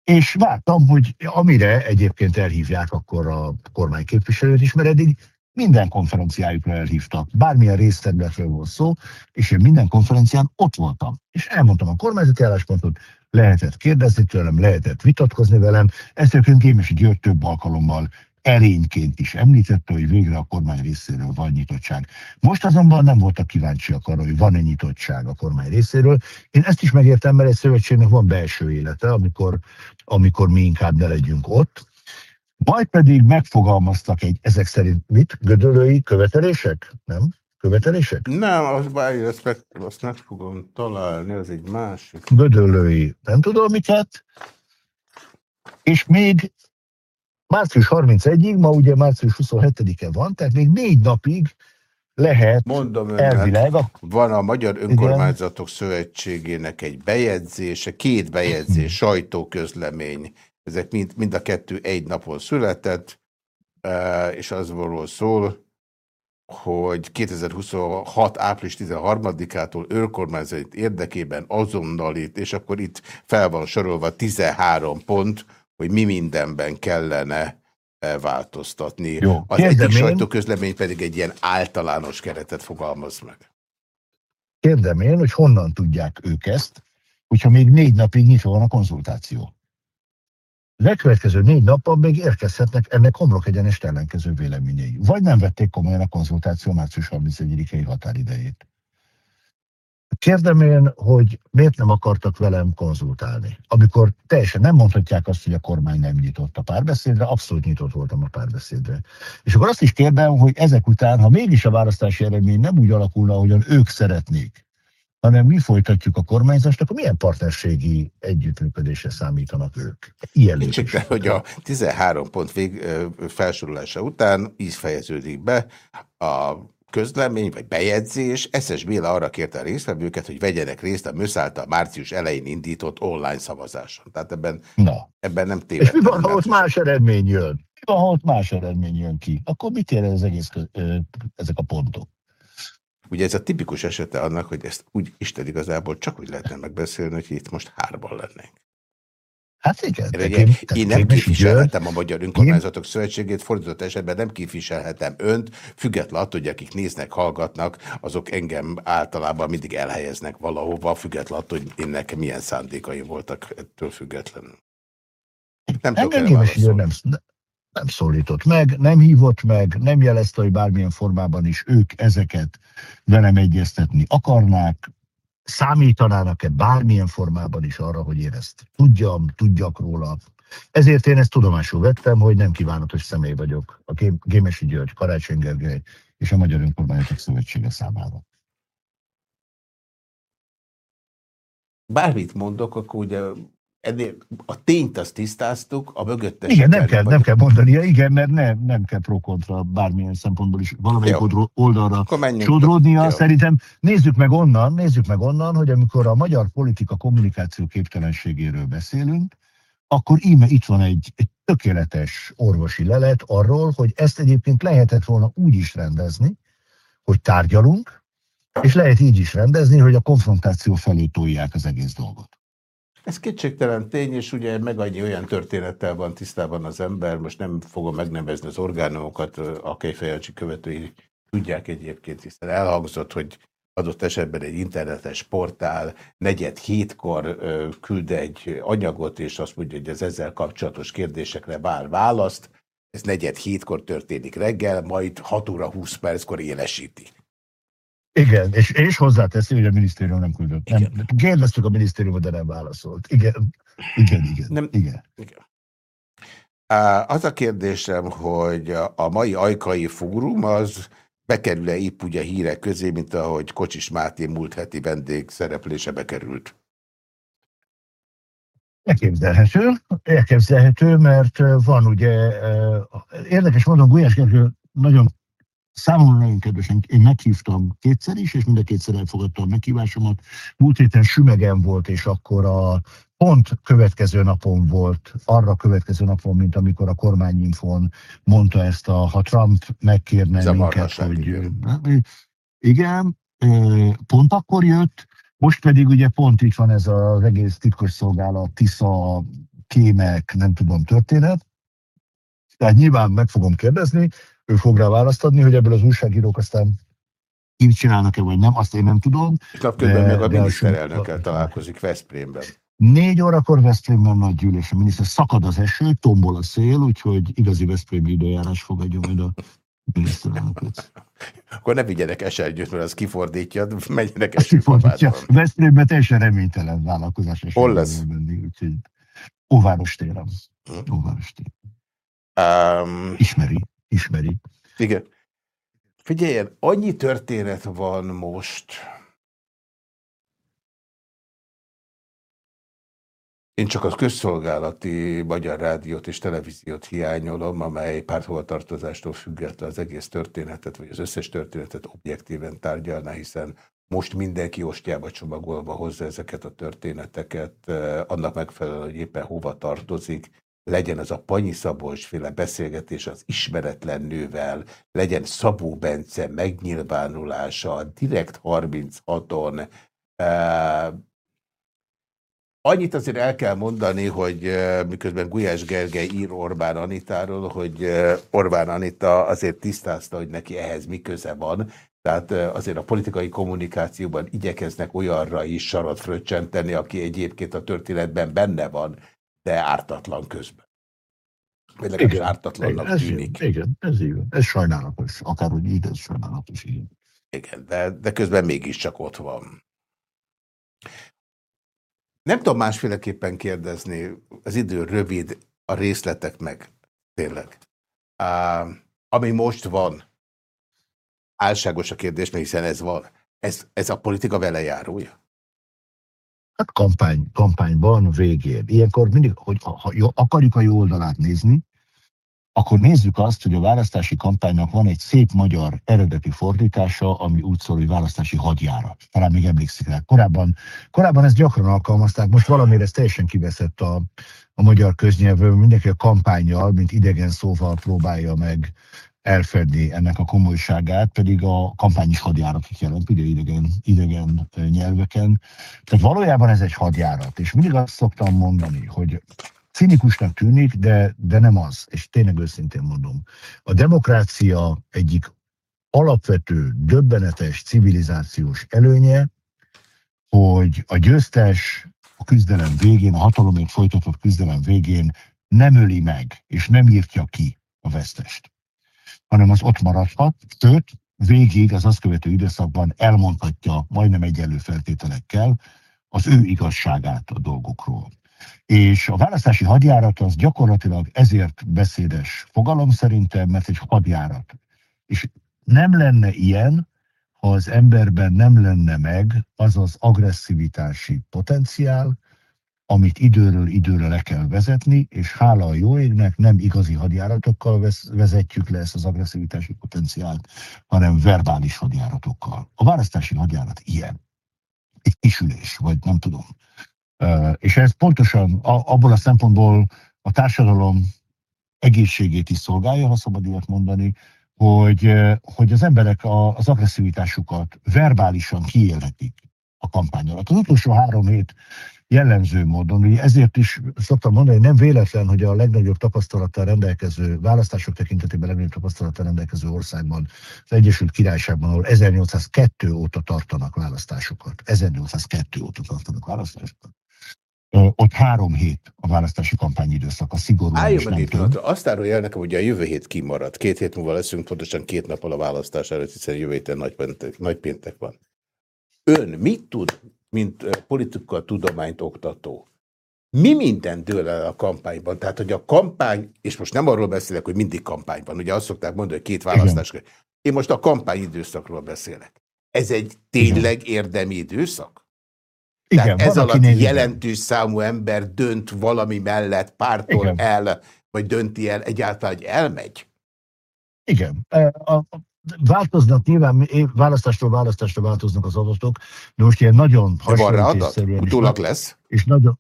és vártam, hogy amire egyébként elhívják akkor a kormányképviselőt is, mert eddig minden konferenciájukra elhívtak, bármilyen részterületről volt szó, és én minden konferencián ott voltam. És elmondtam a kormányzati álláspontot, lehetett kérdezni tőlem, lehetett vitatkozni velem, ezt egyébként Gémesi György több alkalommal erényként is említette, hogy végre a kormány részéről van nyitottság. Most azonban nem voltak kíváncsiak arra, hogy van-e nyitottság a kormány részéről. Én ezt is megértem, mert egy szövetségnek van belső élete, amikor, amikor mi inkább ne legyünk ott. Majd pedig megfogalmaztak egy, ezek szerint mit? Gödölői követelések? Nem? Követelések? Nem, bárj, azt, meg, azt meg fogom találni, az egy másik. Gödöllői, nem tudom miket. És még március 31-ig, ma ugye március 27-e van, tehát még négy napig lehet Mondom önnek, elvileg. A... Van a Magyar Önkormányzatok Igen. Szövetségének egy bejegyzése, két bejegyzés, sajtóközlemény, ezek mind, mind a kettő egy napon született, e, és az való szól, hogy 2026. április 13-ától önkormányzat érdekében azonnalít, és akkor itt fel van sorolva 13 pont, hogy mi mindenben kellene változtatni. Jó, az egyik sajtóközlemény pedig egy ilyen általános keretet fogalmaz meg. Kérdem én, hogy honnan tudják ők ezt, hogyha még négy napig nyitva van a konzultáció. Legkövetkező négy napban még érkezhetnek ennek homlok egyenest ellenkező véleményei. Vagy nem vették komolyan a konzultáció március 31-i határidejét. Kérdem én, hogy miért nem akartak velem konzultálni. Amikor teljesen nem mondhatják azt, hogy a kormány nem nyitott a párbeszédre, abszolút nyitott voltam a párbeszédre. És akkor azt is kérdem, hogy ezek után, ha mégis a választási eredmény nem úgy alakulna, ahogyan ők szeretnék, hanem mi folytatjuk a kormányzást, akkor milyen partnerségi együttműködésre számítanak ők? Ilyen Nincs hogy a 13 pont vég, felsorolása után így fejeződik be a közlemény vagy bejegyzés, Eszes Béla arra kérte a résztvevőket, hogy vegyenek részt a MÖSZ által március elején indított online szavazáson. Tehát ebben, Na. ebben nem tévedtem. És mi van, ha ott más eredmény jön? Mi van, ha ott más eredmény jön ki? Akkor mit ér ez egész, ezek a pontok? Ugye ez a tipikus esete annak, hogy ezt úgy Isten igazából csak úgy lehetne megbeszélni, hogy itt most hárban lennénk. Hát igen. Én, én, én nem képviselhetem a Magyar Önkormányzatok én... Szövetségét, fordított esetben nem képviselhetem önt, függetlenül attól, hogy akik néznek, hallgatnak, azok engem általában mindig elhelyeznek valahova, függetlenül attól, hogy én nekem milyen szándékaim voltak ettől függetlenül. Nem Engem nem, nem, nem szólított meg, nem hívott meg, nem jelezte, hogy bármilyen formában is ők ezeket velem egyeztetni akarnák, számítanának-e bármilyen formában is arra, hogy én ezt tudjam, tudjak róla. Ezért én ezt tudomásul vettem, hogy nem kívánatos személy vagyok a Gémesi György, Karácsony Gergely és a Magyar Önkormányzatok Szövetsége számára. Bármit mondok, akkor ugye ennél a tényt azt tisztáztuk, a mögöttes... Igen, nem kell, nem kell mondania, igen, mert nem, nem kell pro-kontra bármilyen szempontból is valamelyik Jó. oldalra sodródnia. Szerintem nézzük meg onnan, nézzük meg onnan, hogy amikor a magyar politika kommunikáció képtelenségéről beszélünk, akkor íme itt van egy, egy tökéletes orvosi lelet arról, hogy ezt egyébként lehetett volna úgy is rendezni, hogy tárgyalunk, és lehet így is rendezni, hogy a konfrontáció felé tolják az egész dolgot. Ez kétségtelen tény, és ugye meg annyi olyan történettel van tisztában az ember, most nem fogom megnevezni az orgánumokat, a Kejfejancsi követői tudják egyébként, hiszen elhangzott, hogy adott esetben egy internetes portál negyed hétkor küld egy anyagot, és azt mondja, hogy az ezzel kapcsolatos kérdésekre vár választ. Ez negyed hétkor történik reggel, majd 6 óra 20 perckor élesíti. Igen, és, és hozzáteszi, hogy a minisztérium nem küldött. Nem, kérdeztük a minisztériumot, de nem válaszolt. Igen, igen, igen. Nem, igen. igen. Az a kérdésem, hogy a mai ajkai fórum az bekerül-e épp úgy a hírek közé, mint ahogy Kocsis Máté múlt heti vendég szereplése bekerült? Elképzelhető, elképzelhető, mert van ugye, érdekes módon Gulyás Gergő nagyon Számomra nagyon kedvesen, én meghívtam kétszer is, és mind a kétszer elfogadta a meghívásomat. Múlt héten sümegen volt, és akkor a pont következő napon volt, arra következő napon, mint amikor a kormányinfon mondta ezt a, ha Trump megkérne Ez minket, hogy... Igen. pont akkor jött, most pedig ugye pont itt van ez az egész titkos szolgálat, Tisza, kémek, nem tudom, történet. Tehát nyilván meg fogom kérdezni, ő fog rá választ adni, hogy ebből az újságírók aztán így csinálnak-e, vagy nem, azt én nem tudom. Napközben meg a miniszterelnökkel találkozik Veszprémben. Négy órakor Veszprémben nagy gyűlés, a miniszter szakad az eső, tombol a szél, úgyhogy igazi Veszprémi időjárás fogadja majd a miniszterelnököt. Akkor ne vigyenek esernyőt, mert az kifordítja, menjenek esőfordítja. Veszprémben teljesen reménytelen vállalkozás. Hol lesz? úgyhogy Óváros téren. Hm. Óváros téren. Um, ismeri, ismeri. Igen. Figyeljen, annyi történet van most, Én csak a közszolgálati magyar rádiót és televíziót hiányolom, amely párthovatartozástól függette az egész történetet, vagy az összes történetet objektíven tárgyalná, hiszen most mindenki ostjába csomagolva hozza ezeket a történeteket, eh, annak megfelelően, hogy éppen hova tartozik, legyen az a Panyi Szabolcs beszélgetés az ismeretlen nővel, legyen Szabó Bence megnyilvánulása direkt 36-on, Annyit azért el kell mondani, hogy miközben Gulyás Gergely ír Orbán Anitáról, hogy Orbán Anita azért tisztázta, hogy neki ehhez mi köze van, tehát azért a politikai kommunikációban igyekeznek olyanra is sarat fröccsenteni, aki egyébként a történetben benne van, de ártatlan közben. Vagy legalábbis ártatlannak igen, tűnik. Ez, igen, ez igen. Ez sajnálatos. Akárhogy így, ez sajnálatos, igen. Igen, de, de közben mégiscsak ott van. Nem tudom másféleképpen kérdezni, az idő rövid, a részletek meg, tényleg. Uh, ami most van, álságos a kérdés, mert hiszen ez van. Ez, ez a politika velejárója? Hát kampány, kampányban végén. Ilyenkor mindig, hogy ha, akarjuk a jó oldalát nézni, akkor nézzük azt, hogy a választási kampánynak van egy szép magyar eredeti fordítása, ami úgy szól, hogy választási hadjárat. Talán még emlékszik rá. Korábban, korábban ezt gyakran alkalmazták, most valamire ez teljesen kiveszett a, a magyar köznyelvből. Mindenki a kampányjal, mint idegen szóval próbálja meg elfedni ennek a komolyságát, pedig a kampány is hadjáratot jelent, ide idegen, idegen nyelveken. Tehát valójában ez egy hadjárat, és mindig azt szoktam mondani, hogy cinikusnak tűnik, de, de nem az, és tényleg őszintén mondom. A demokrácia egyik alapvető, döbbenetes civilizációs előnye, hogy a győztes a küzdelem végén, a hatalomért folytatott küzdelem végén nem öli meg, és nem írtja ki a vesztest hanem az ott maradhat, sőt, végig az azt követő időszakban elmondhatja majdnem egyenlő feltételekkel az ő igazságát a dolgokról. És a választási hadjárat az gyakorlatilag ezért beszédes fogalom szerintem, mert egy hadjárat. És nem lenne ilyen, ha az emberben nem lenne meg az az agresszivitási potenciál, amit időről időre le kell vezetni, és hála a jó égnek nem igazi hadjáratokkal vezetjük le ezt az agresszivitási potenciált, hanem verbális hadjáratokkal. A választási hadjárat ilyen. Egy kisülés, vagy nem tudom. És ez pontosan abból a szempontból a társadalom egészségét is szolgálja, ha szabad ilyet mondani, hogy, hogy az emberek az agresszivitásukat verbálisan kiélhetik a kampány alatt. Az utolsó három hét jellemző módon. Ugye ezért is szoktam mondani, hogy nem véletlen, hogy a legnagyobb tapasztalattal rendelkező, választások tekintetében legnagyobb tapasztalattal rendelkező országban, az Egyesült Királyságban, ahol 1802 óta tartanak választásokat. 1802 óta tartanak választásokat. ott három hét a választási kampányidőszak, a szigorú. Álljon meg egy pillanatra. Azt árulja el nekem, hogy a jövő hét kimarad. Két hét múlva leszünk, pontosan két nappal a választás előtt, hiszen jövő héten nagy, péntek, nagy péntek van. Ön mit tud, mint politika tudományt oktató? Mi minden dől el a kampányban? Tehát, hogy a kampány, és most nem arról beszélek, hogy mindig kampányban, ugye azt szokták mondani, hogy két választás. Igen. Én most a kampányidőszakról beszélek. Ez egy tényleg Igen. érdemi időszak? Igen, Tehát ez alatt jelentős számú ember dönt valami mellett, pártól Igen. el, vagy dönti el egyáltalán, hogy elmegy? Igen. A, a, változnak nyilván, választásról választásra változnak az adatok, de most ilyen nagyon hasonlítésszerűen. Utólag lesz? És nagyon,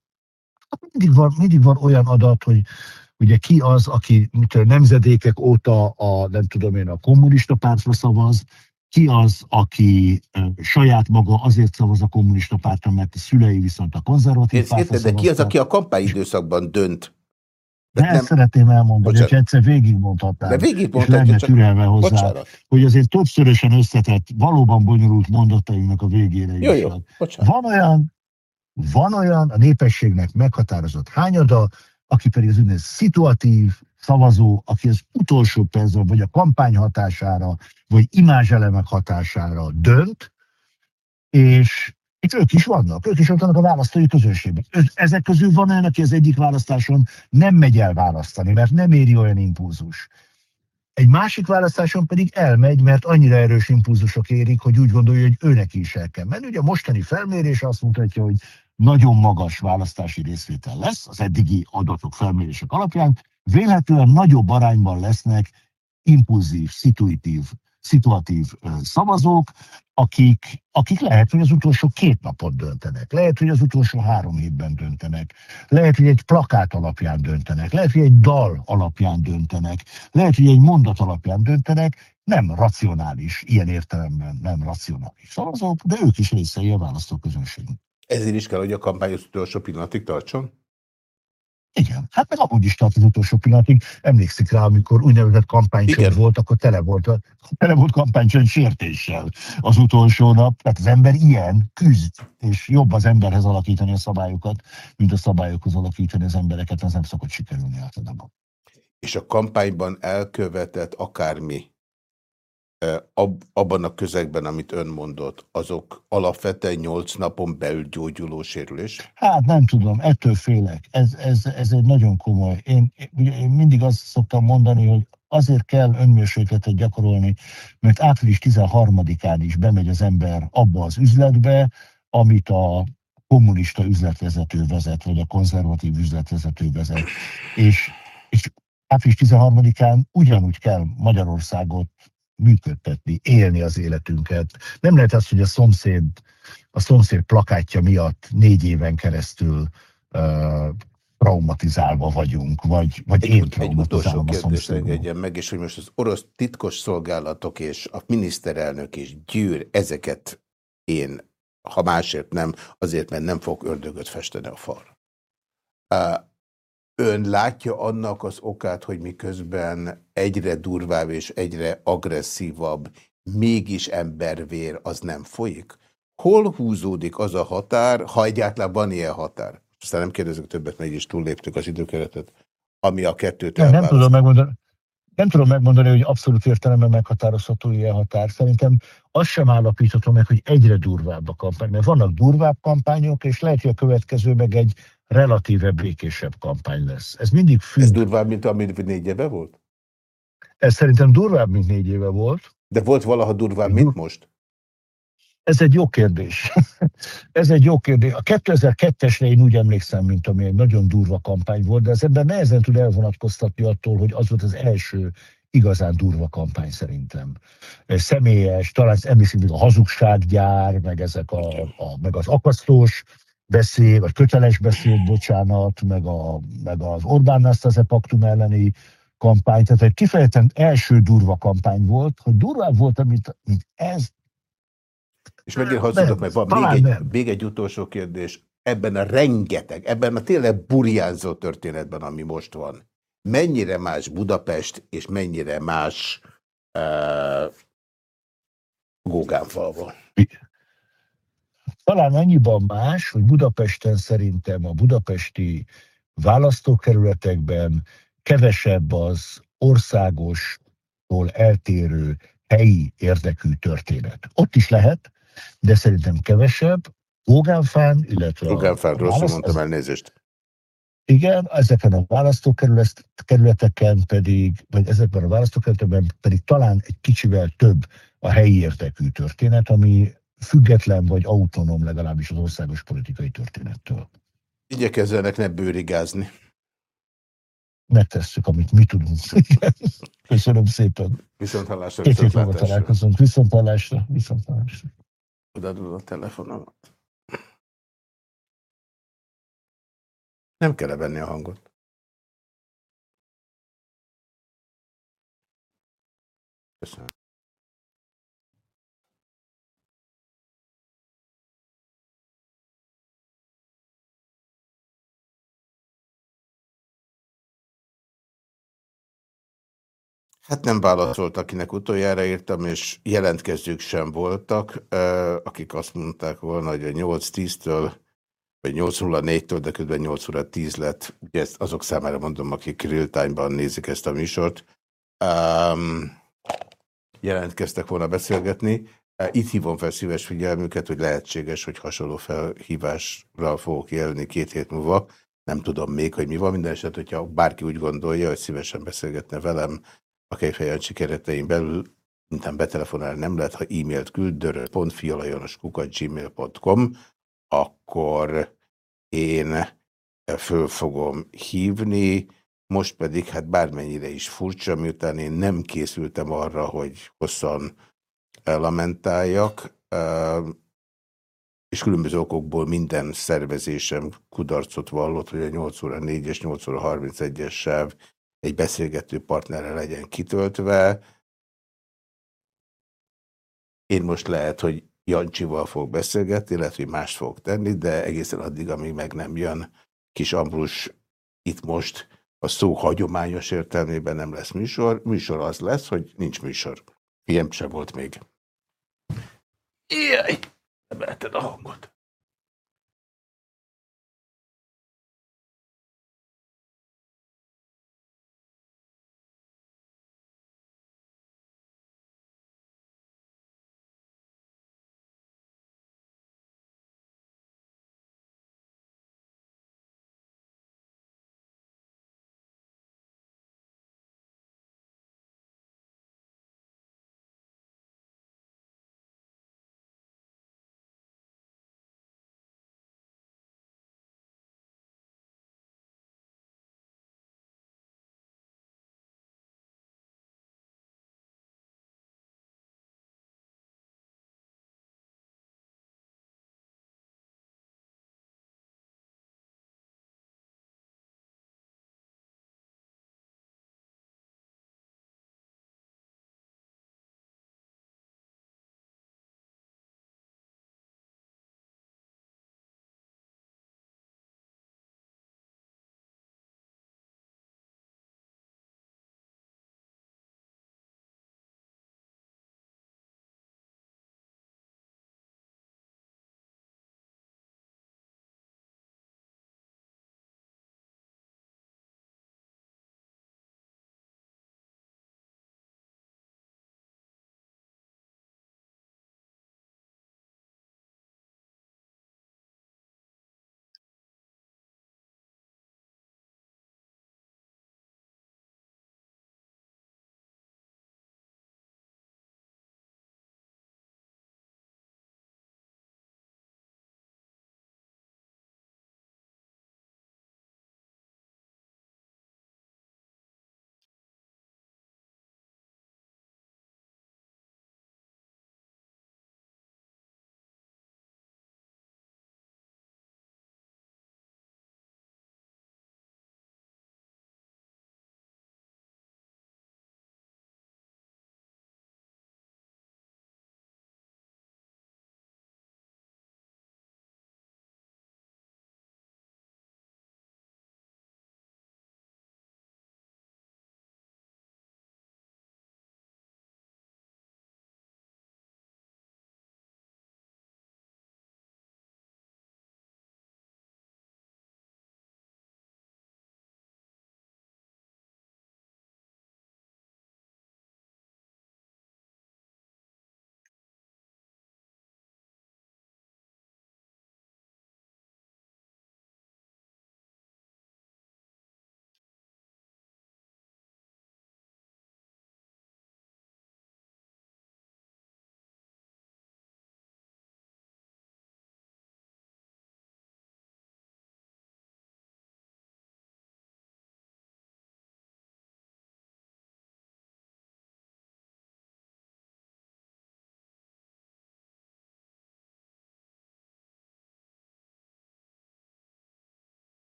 hát mindig van, mindig van olyan adat, hogy ugye ki az, aki mint nemzedékek óta a, nem tudom én, a kommunista pártra szavaz, ki az, aki saját maga azért szavaz a kommunista pártra, mert a szülei viszont a konzervatív pártra De ki az, aki a kampányidőszakban dönt? De, de nem... ezt szeretném elmondani, Bocsánat. hogy egyszer végigmondhatnám. De végigmondhatnám, és lenne türelme hozzá, Bocsánat. hogy azért többszörösen összetett, valóban bonyolult mondatainknak a végére jó, is. Jó, van olyan, van olyan a népességnek meghatározott hányada, aki pedig az úgynevezett szituatív, szavazó, aki az utolsó percben, vagy a kampány hatására, vagy imázselemek hatására dönt, és itt ők is vannak, ők is ott vannak a választói közönségben. Ezek közül van olyan, aki az egyik választáson nem megy el választani, mert nem éri olyan impulzus. Egy másik választáson pedig elmegy, mert annyira erős impulzusok érik, hogy úgy gondolja, hogy őnek is el kell menni. Ugye a mostani felmérés azt mutatja, hogy nagyon magas választási részvétel lesz az eddigi adatok, felmérések alapján, vélhetően nagyobb arányban lesznek impulzív, szituatív, szituatív szavazók, akik, akik lehet, hogy az utolsó két napot döntenek, lehet, hogy az utolsó három hétben döntenek, lehet, hogy egy plakát alapján döntenek, lehet, hogy egy dal alapján döntenek, lehet, hogy egy mondat alapján döntenek, nem racionális, ilyen értelemben nem racionális szavazók, de ők is részei a választóközönségnek. Ezért is kell, hogy a kampány utolsó pillanatig tartson? Igen, hát meg amúgy is tart az utolsó pillanatig. Emlékszik rá, amikor úgynevezett kampánycsönd volt, akkor tele volt, tele volt kampánycsönd sértéssel az utolsó nap. Tehát az ember ilyen küzd, és jobb az emberhez alakítani a szabályokat, mint a szabályokhoz alakítani az embereket, az nem szokott sikerülni általában. És a kampányban elkövetett akármi ab, abban a közegben, amit ön mondott, azok alapvetően nyolc napon belül gyógyuló sérülés? Hát nem tudom, ettől félek. Ez, ez, ez egy nagyon komoly. Én, én mindig azt szoktam mondani, hogy azért kell önmérsékletet gyakorolni, mert április 13-án is bemegy az ember abba az üzletbe, amit a kommunista üzletvezető vezet, vagy a konzervatív üzletvezető vezet. És, és április 13-án ugyanúgy kell Magyarországot működtetni, élni az életünket. Nem lehet az, hogy a szomszéd, a szomszéd plakátja miatt négy éven keresztül uh, traumatizálva vagyunk, vagy, vagy egy, én traumatizálom Egy utolsó kérdést engedjen meg, és hogy most az orosz titkos szolgálatok és a miniszterelnök és Gyűr ezeket én, ha másért nem, azért, mert nem fog ördögöt festeni a fal. Uh, Ön látja annak az okát, hogy miközben egyre durvább és egyre agresszívabb, mégis embervér az nem folyik? Hol húzódik az a határ, ha egyáltalán van ilyen határ? Aztán nem kérdezünk többet, meg is túlléptük az időkeretet, ami a kettőt nem, nem tudom megmondani. Nem tudom megmondani, hogy abszolút értelemben meghatározható ilyen határ. Szerintem azt sem állapíthatom meg, hogy egyre durvább a kampány, mert vannak durvább kampányok, és lehet, hogy a következő meg egy relatíve békésebb kampány lesz. Ez mindig függ. Ez durvább, mint amit négy éve volt? Ez szerintem durvább, mint négy éve volt. De volt valaha durvább, mint most? Ez egy jó kérdés. [LAUGHS] ez egy jó kérdés. A 2002-esre én úgy emlékszem, mint ami egy nagyon durva kampány volt, de ez ebben nehezen tud elvonatkoztatni attól, hogy az volt az első igazán durva kampány szerintem. Személyes, talán emlékszik még a hazugsággyár, meg ezek a, a meg az akasztós beszéd, vagy köteles beszéd, bocsánat, meg, a, meg az Orbán Nasztaze paktum elleni kampány, tehát egy kifejezetten első durva kampány volt, hogy durvább volt, mint, mint ez. És megint hazudok, mert van még egy, még egy utolsó kérdés. Ebben a rengeteg, ebben a tényleg burjánzó történetben, ami most van, mennyire más Budapest, és mennyire más uh, Gógánfalva? Talán annyiban más, hogy Budapesten szerintem a budapesti választókerületekben kevesebb az országostól eltérő helyi érdekű történet. Ott is lehet, de szerintem kevesebb. Ógánfán, illetve... Ógánfán, rosszul mondtam elnézést. Igen, ezeken a választókerületeken pedig, vagy ezekben a választókerületekben pedig talán egy kicsivel több a helyi értekű történet, ami független vagy autonóm legalábbis az országos politikai történettől. Igyekezzenek ne bőrigázni. Megtesszük, amit mi tudunk. [LAUGHS] Köszönöm szépen. Viszont hallásra. Hét múlva találkozunk. Viszont hallásra. Viszont hallásra. Odaadod a telefonomat. Nem kell venni a hangot. Köszönöm. Hát nem válaszolt, akinek utoljára írtam, és jelentkezők sem voltak, akik azt mondták volna, hogy a 8-10-től vagy 8.04-től, de közben 8 óra 10 lett. Ugye ezt azok számára mondom, akik real-time-ban nézik ezt a műsort. Um, jelentkeztek volna beszélgetni. Itt hívom fel szíves figyelmüket, hogy lehetséges, hogy hasonló felhívásra fogok élni két hét múlva. Nem tudom még, hogy mi van. Minden eset, hogyha bárki úgy gondolja, hogy szívesen beszélgetne velem a Kejfejancsi keretein belül, mintán betelefonál nem lehet, ha e-mailt küld, dörö.fialajanoskukat.gmail.com akkor én föl fogom hívni, most pedig hát bármennyire is furcsa, miután én nem készültem arra, hogy hosszan lamentáljak, és különböző okokból minden szervezésem kudarcot vallott, hogy a 8 óra 4 és 8 óra 31-es sáv egy beszélgető partnerre legyen kitöltve. Én most lehet, hogy Jancsival fog beszélgetni, lehet, hogy más fog tenni, de egészen addig, amíg meg nem jön kis Ambrus itt most a szó hagyományos értelmében nem lesz műsor. Műsor az lesz, hogy nincs műsor. Ilyen sem volt még. Jaj, nem a hangot.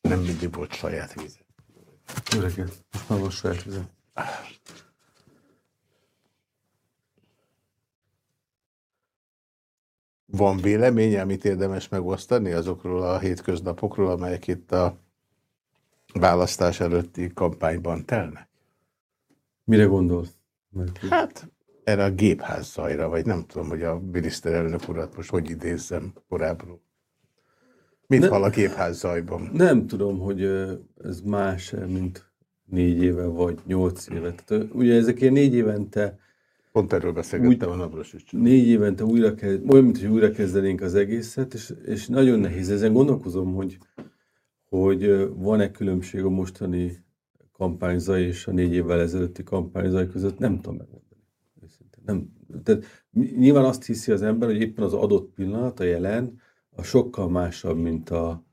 Nem mindig volt saját víz. Jó reggelt. Most már volt saját vizet. Van véleménye, amit érdemes megosztani azokról a hétköznapokról, amelyek itt a választás előtti kampányban telnek? Mire gondolsz? Hát erre a gépház zajra, vagy nem tudom, hogy a miniszterelnök urat most hogy idézzem korábbról. Mit Ne- hall a gépház zajban? Nem tudom, hogy ez más mint négy éve vagy nyolc éve. Tehát, ugye ezek ilyen négy évente, Pont erről beszélgettem a Navracsics. négy évente újra kezd, olyan, mint hogy újra kezdenénk az egészet, és, és nagyon nehéz. Ezen gondolkozom, hogy, hogy van-e különbség a mostani kampányzaj és a négy évvel ezelőtti kampányzaj között, nem tudom megmondani. Nem, tehát ny- nyilván azt hiszi az ember, hogy éppen az adott pillanat, a jelen, a sokkal másabb, mint a,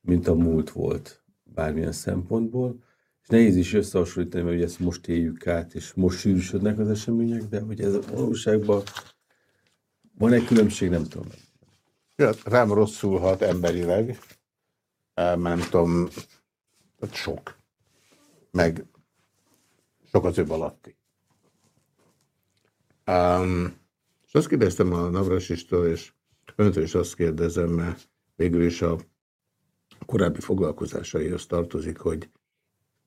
mint a múlt volt bármilyen szempontból. És nehéz is összehasonlítani, mert ugye ezt most éljük át, és most sűrűsödnek az események, de hogy ez a valóságban van-e különbség, nem tudom. Ja, rám rosszul hat emberileg, mert nem tudom, hát sok. Meg sok az öv alatti. Um, és azt kérdeztem a Navrasistól, és öntől is azt kérdezem, mert végül is a korábbi foglalkozásaihoz tartozik, hogy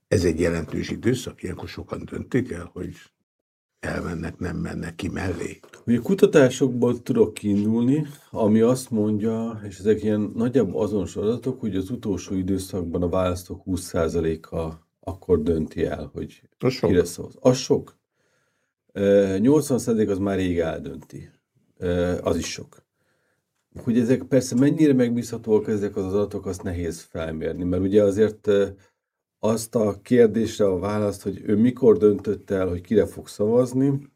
ez egy jelentős időszak, ilyenkor sokan döntik el, hogy elmennek, nem mennek ki mellé. Ugye kutatásokból tudok kiindulni, ami azt mondja, és ezek ilyen nagyjából azonos adatok, hogy az utolsó időszakban a választók 20%-a akkor dönti el, hogy Az sok. kire szavaz. Az sok. Ö, 80% az már rég eldönti. Az is sok. Hogy ezek persze mennyire megbízhatóak ezek az adatok, azt nehéz felmérni, mert ugye azért azt a kérdésre a választ, hogy ő mikor döntött el, hogy kire fog szavazni,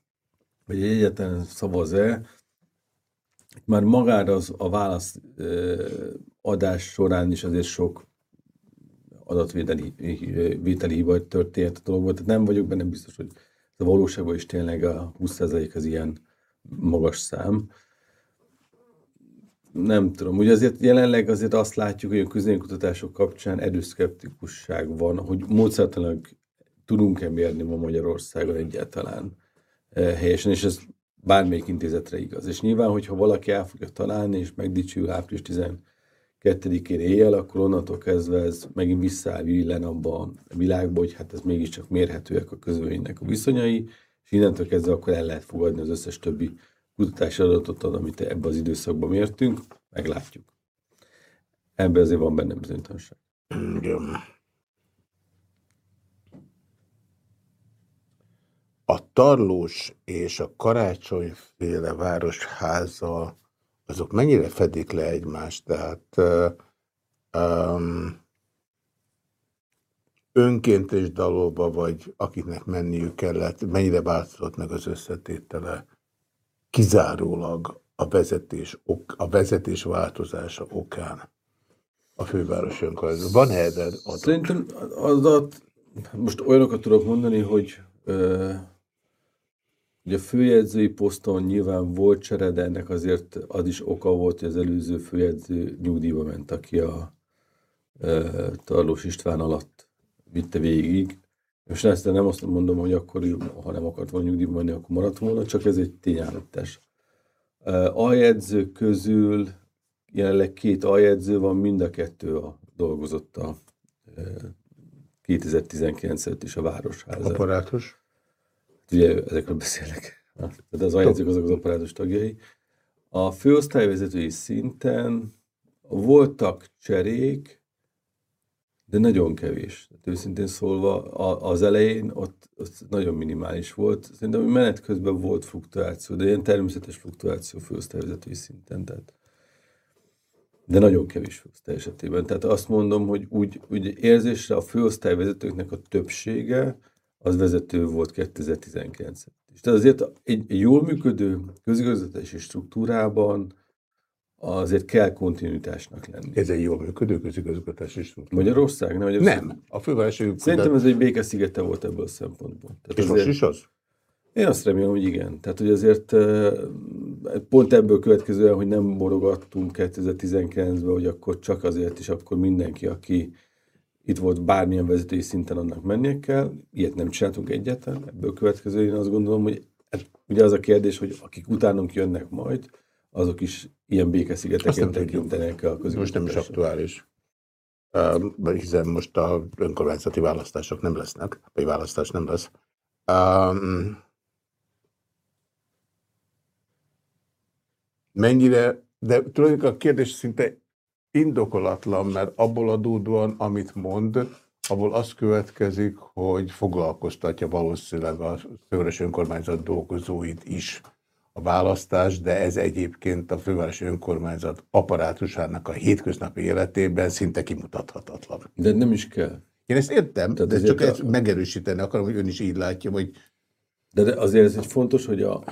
vagy egyáltalán szavaz-e, már magára az, a válasz adás során is azért sok adatvételi vételi hiba történt a dologban, tehát nem vagyok benne biztos, hogy a valóságban is tényleg a 20% az ilyen magas szám. Nem tudom, ugye azért jelenleg azért azt látjuk, hogy a közönkutatások kapcsán erőszkeptikusság van, hogy módszertanilag tudunk-e mérni ma Magyarországon egyáltalán eh, helyesen, és ez bármelyik intézetre igaz. És nyilván, hogyha valaki el fogja találni, és megdicsül április 12-én éjjel, akkor onnantól kezdve ez megint visszáll villen abba a világba, hogy hát ez mégiscsak mérhetőek a közölénynek a viszonyai, és innentől kezdve akkor el lehet fogadni az összes többi kutatási adatot, amit ebben az időszakban mértünk, meglátjuk. Ebben azért van benne bizonytalanság. Igen. A Tarlós és a Karácsonyféle városháza, azok mennyire fedik le egymást? Tehát um, önkéntes dalolba, vagy akiknek menniük kellett, mennyire változott meg az összetétele kizárólag a vezetés, ok, a vezetés változása okán a főváros önkormányzat. Van-e erre adat? Szerintem adat, most olyanokat tudok mondani, hogy ö, ugye a főjegyzői poszton nyilván volt csere, de ennek azért az is oka volt, hogy az előző főjegyző nyugdíjba ment, aki a ö, Tarlós István alatt vitte végig. És ezt nem azt mondom, hogy akkor, ha nem akart volna nyugdíjba menni, akkor maradt volna, csak ez egy tényállítás. Aljegyzők közül jelenleg két aljegyző van, mind a kettő a, dolgozott a ö, 2019 előtt is a Városháza. Apparátus? Ugye ezekről beszélek. Tehát az aljegyzők azok az apparátus tagjai. A főosztályvezetői szinten voltak cserék, de nagyon kevés. Tehát őszintén szólva a- az elején ott, ott nagyon minimális volt. Szerintem menet közben volt fluktuáció, de ilyen természetes fluktuáció főosztályvezetői szinten. Tehát de nagyon kevés főosztály esetében. Tehát azt mondom, hogy úgy, úgy érzésre a főosztályvezetőknek a többsége az vezető volt 2019 is. Tehát azért egy jól működő közigazgatási struktúrában azért kell kontinuitásnak lenni. Ez egy jól működő közigazgatási struktúra. Magyarország? Nem, Magyarország. Nem. A fővárosi Szerintem ez egy békeszigete volt ebből a szempontból. Tehát És most azért- is az? Én azt remélem, hogy igen. Tehát, hogy azért eh, pont ebből következően, hogy nem borogattunk 2019-ben, hogy akkor csak azért is, akkor mindenki, aki itt volt bármilyen vezetői szinten annak mennie kell, ilyet nem csináltunk egyáltalán, ebből következő én azt gondolom, hogy ugye az a kérdés, hogy akik utánunk jönnek majd, azok is ilyen békeszigeteket tekintenek a közül. Most nem is aktuális. Uh, hiszen most a önkormányzati választások nem lesznek, vagy választás nem lesz. Um, mennyire, de tulajdonképpen a kérdés szinte indokolatlan, mert abból adódóan, amit mond, abból az következik, hogy foglalkoztatja valószínűleg a fővárosi önkormányzat dolgozóit is a választás, de ez egyébként a fővárosi önkormányzat apparátusának a hétköznapi életében szinte kimutathatatlan. De nem is kell. Én ezt értem, Tehát de csak ezt a... megerősíteni akarom, hogy ön is így látja, hogy... De, de azért ez egy fontos, hogy a,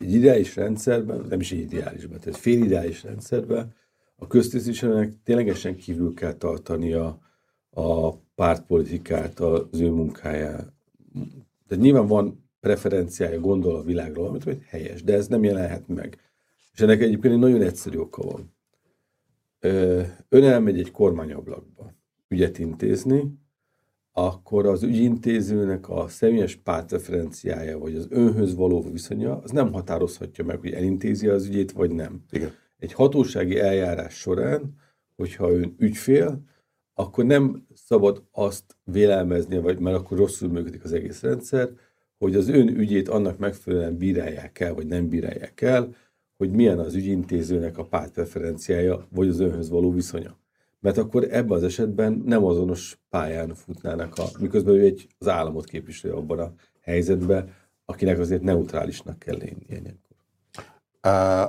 egy ideális rendszerben, nem is egy ideálisban, tehát fél ideális rendszerben a köztisztviselőnek ténylegesen kívül kell tartani a, a pártpolitikát az ő munkáját. Tehát nyilván van preferenciája, gondol a világról, amit hogy helyes, de ez nem jelenhet meg. És ennek egyébként egy nagyon egyszerű oka van. Ön elmegy egy kormányablakba ügyet intézni, akkor az ügyintézőnek a személyes pártreferenciája, vagy az önhöz való viszonya, az nem határozhatja meg, hogy elintézi az ügyét, vagy nem. Igen. Egy hatósági eljárás során, hogyha ön ügyfél, akkor nem szabad azt vélelmezni, vagy mert akkor rosszul működik az egész rendszer, hogy az ön ügyét annak megfelelően bírálják el, vagy nem bírálják el, hogy milyen az ügyintézőnek a pártpreferenciája, vagy az önhöz való viszonya. Mert akkor ebben az esetben nem azonos pályán futnának, a, miközben ő egy, az államot képviselő abban a helyzetben, akinek azért neutrálisnak kell lennie.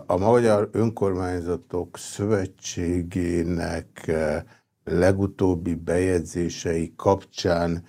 A Magyar Önkormányzatok Szövetségének legutóbbi bejegyzései kapcsán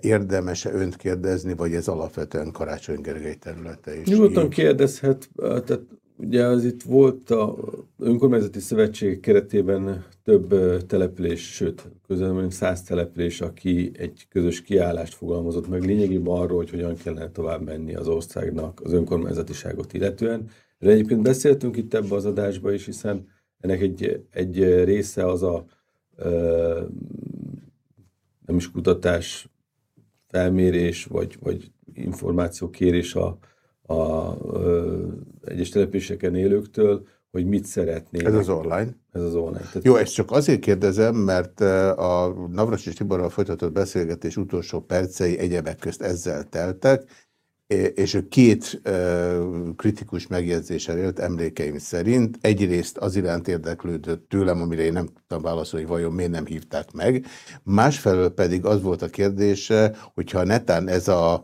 érdemes-e önt kérdezni, vagy ez alapvetően Karácsony Gergely területe is? Nyugodtan kérdezhet, tehát ugye az itt volt a önkormányzati szövetség keretében több település, sőt, közel száz település, aki egy közös kiállást fogalmazott meg lényegében arról, hogy hogyan kellene tovább menni az országnak az önkormányzatiságot illetően. De egyébként beszéltünk itt ebbe az adásba is, hiszen ennek egy, egy része az a nem is kutatás, felmérés, vagy, vagy információkérés a, a, a egyes településeken élőktől, hogy mit szeretnének. Ez az online? Ez az online. Tehát Jó, ezt csak azért kérdezem, mert a Navras és Tiborral folytatott beszélgetés utolsó percei egyebek közt ezzel teltek, és ő két kritikus megjegyzéssel élt emlékeim szerint. Egyrészt az iránt érdeklődött tőlem, amire én nem tudtam válaszolni, hogy vajon miért nem hívták meg. Másfelől pedig az volt a kérdése, hogyha netán ez a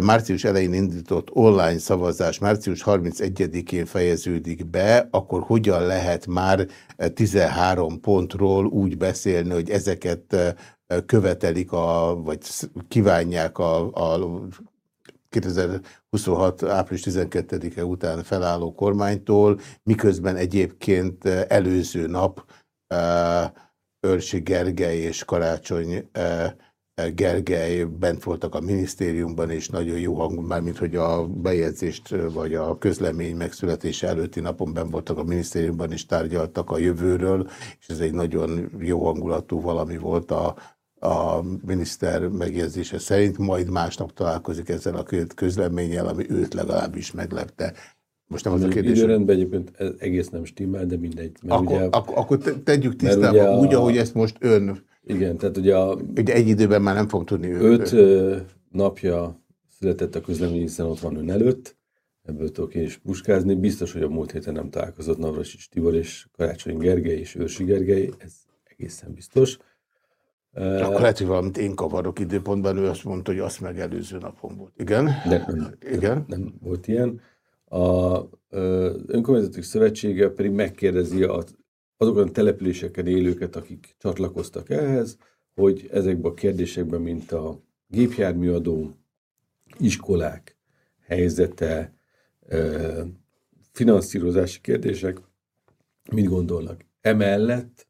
március elején indított online szavazás március 31-én fejeződik be, akkor hogyan lehet már 13 pontról úgy beszélni, hogy ezeket követelik, a, vagy kívánják a, a 2026. április 12-e után felálló kormánytól, miközben egyébként előző nap Örsi Gergely és Karácsony Gergely bent voltak a minisztériumban, és nagyon jó hangú, mármint hogy a bejegyzést vagy a közlemény megszületése előtti napon bent voltak a minisztériumban, és tárgyaltak a jövőről, és ez egy nagyon jó hangulatú valami volt a, a miniszter megjegyzése szerint, majd másnap találkozik ezzel a közleménnyel, ami őt legalábbis meglepte. Most nem az a kérdés. Időrendben egyébként ez egész nem stimmel, de mindegy. Mert akkor, ugye, akkor, akkor tegyük tisztába, úgy, ahogy ezt most ön igen, tehát ugye a... Ugye egy időben már nem fog tudni ő. Öt ö, napja született a közlemény, hiszen ott van ön előtt, ebből tudok én is puskázni. Biztos, hogy a múlt héten nem találkozott Navrasics Tibor és Karácsony Gergely és Őrsi Gergely, ez egészen biztos. Akkor lehet, hogy valamit én kavarok időpontban, ő azt mondta, hogy azt meg előző napon volt. Igen? De nem, Igen? nem volt ilyen. A önkormányzatok szövetsége pedig megkérdezi az azokon a településeken élőket, akik csatlakoztak ehhez, hogy ezekben a kérdésekben, mint a gépjárműadó, iskolák helyzete, finanszírozási kérdések, mit gondolnak. Emellett,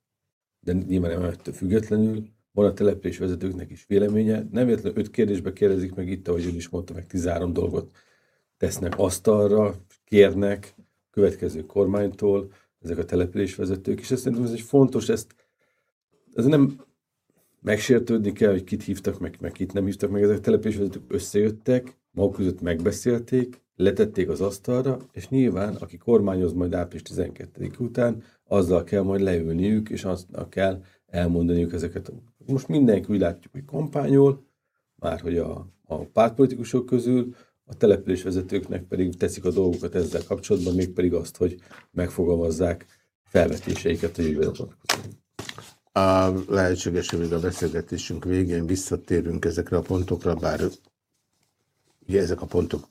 de nyilván emellettől függetlenül, van a település vezetőknek is véleménye. Nem véletlenül öt kérdésbe kérdezik meg itt, ahogy ön is mondta, meg 13 dolgot tesznek asztalra, kérnek következő kormánytól, ezek a településvezetők, és ezt szerintem ez egy fontos, ezt, ez nem, megsértődni kell, hogy kit hívtak meg, meg kit nem hívtak meg. Ezek a településvezetők összejöttek, maguk között megbeszélték, letették az asztalra, és nyilván, aki kormányoz majd április 12 után, azzal kell majd leülniük, és azt kell elmondaniuk ezeket. Most mindenki úgy látjuk, hogy kampányol, már hogy a, a pártpolitikusok közül, a településvezetőknek pedig teszik a dolgokat ezzel kapcsolatban, mégpedig azt, hogy megfogalmazzák felvetéseiket a jövőre a lehetséges, hogy a beszélgetésünk végén visszatérünk ezekre a pontokra, bár ugye ezek a pontok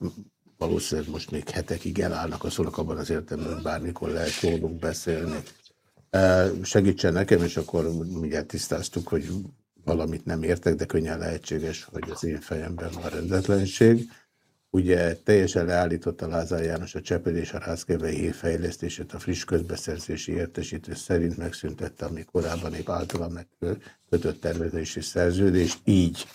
valószínűleg most még hetekig elállnak a szólak abban az értelemben, bármikor lehet róluk beszélni. Segítsen nekem, és akkor mindjárt tisztáztuk, hogy valamit nem értek, de könnyen lehetséges, hogy az én fejemben van rendetlenség. Ugye teljesen leállította Lázár János a Csepel és a Rászkevei hévfejlesztését a friss közbeszerzési értesítő szerint megszüntette, ami korábban épp általam megkötött tervezési szerződés, így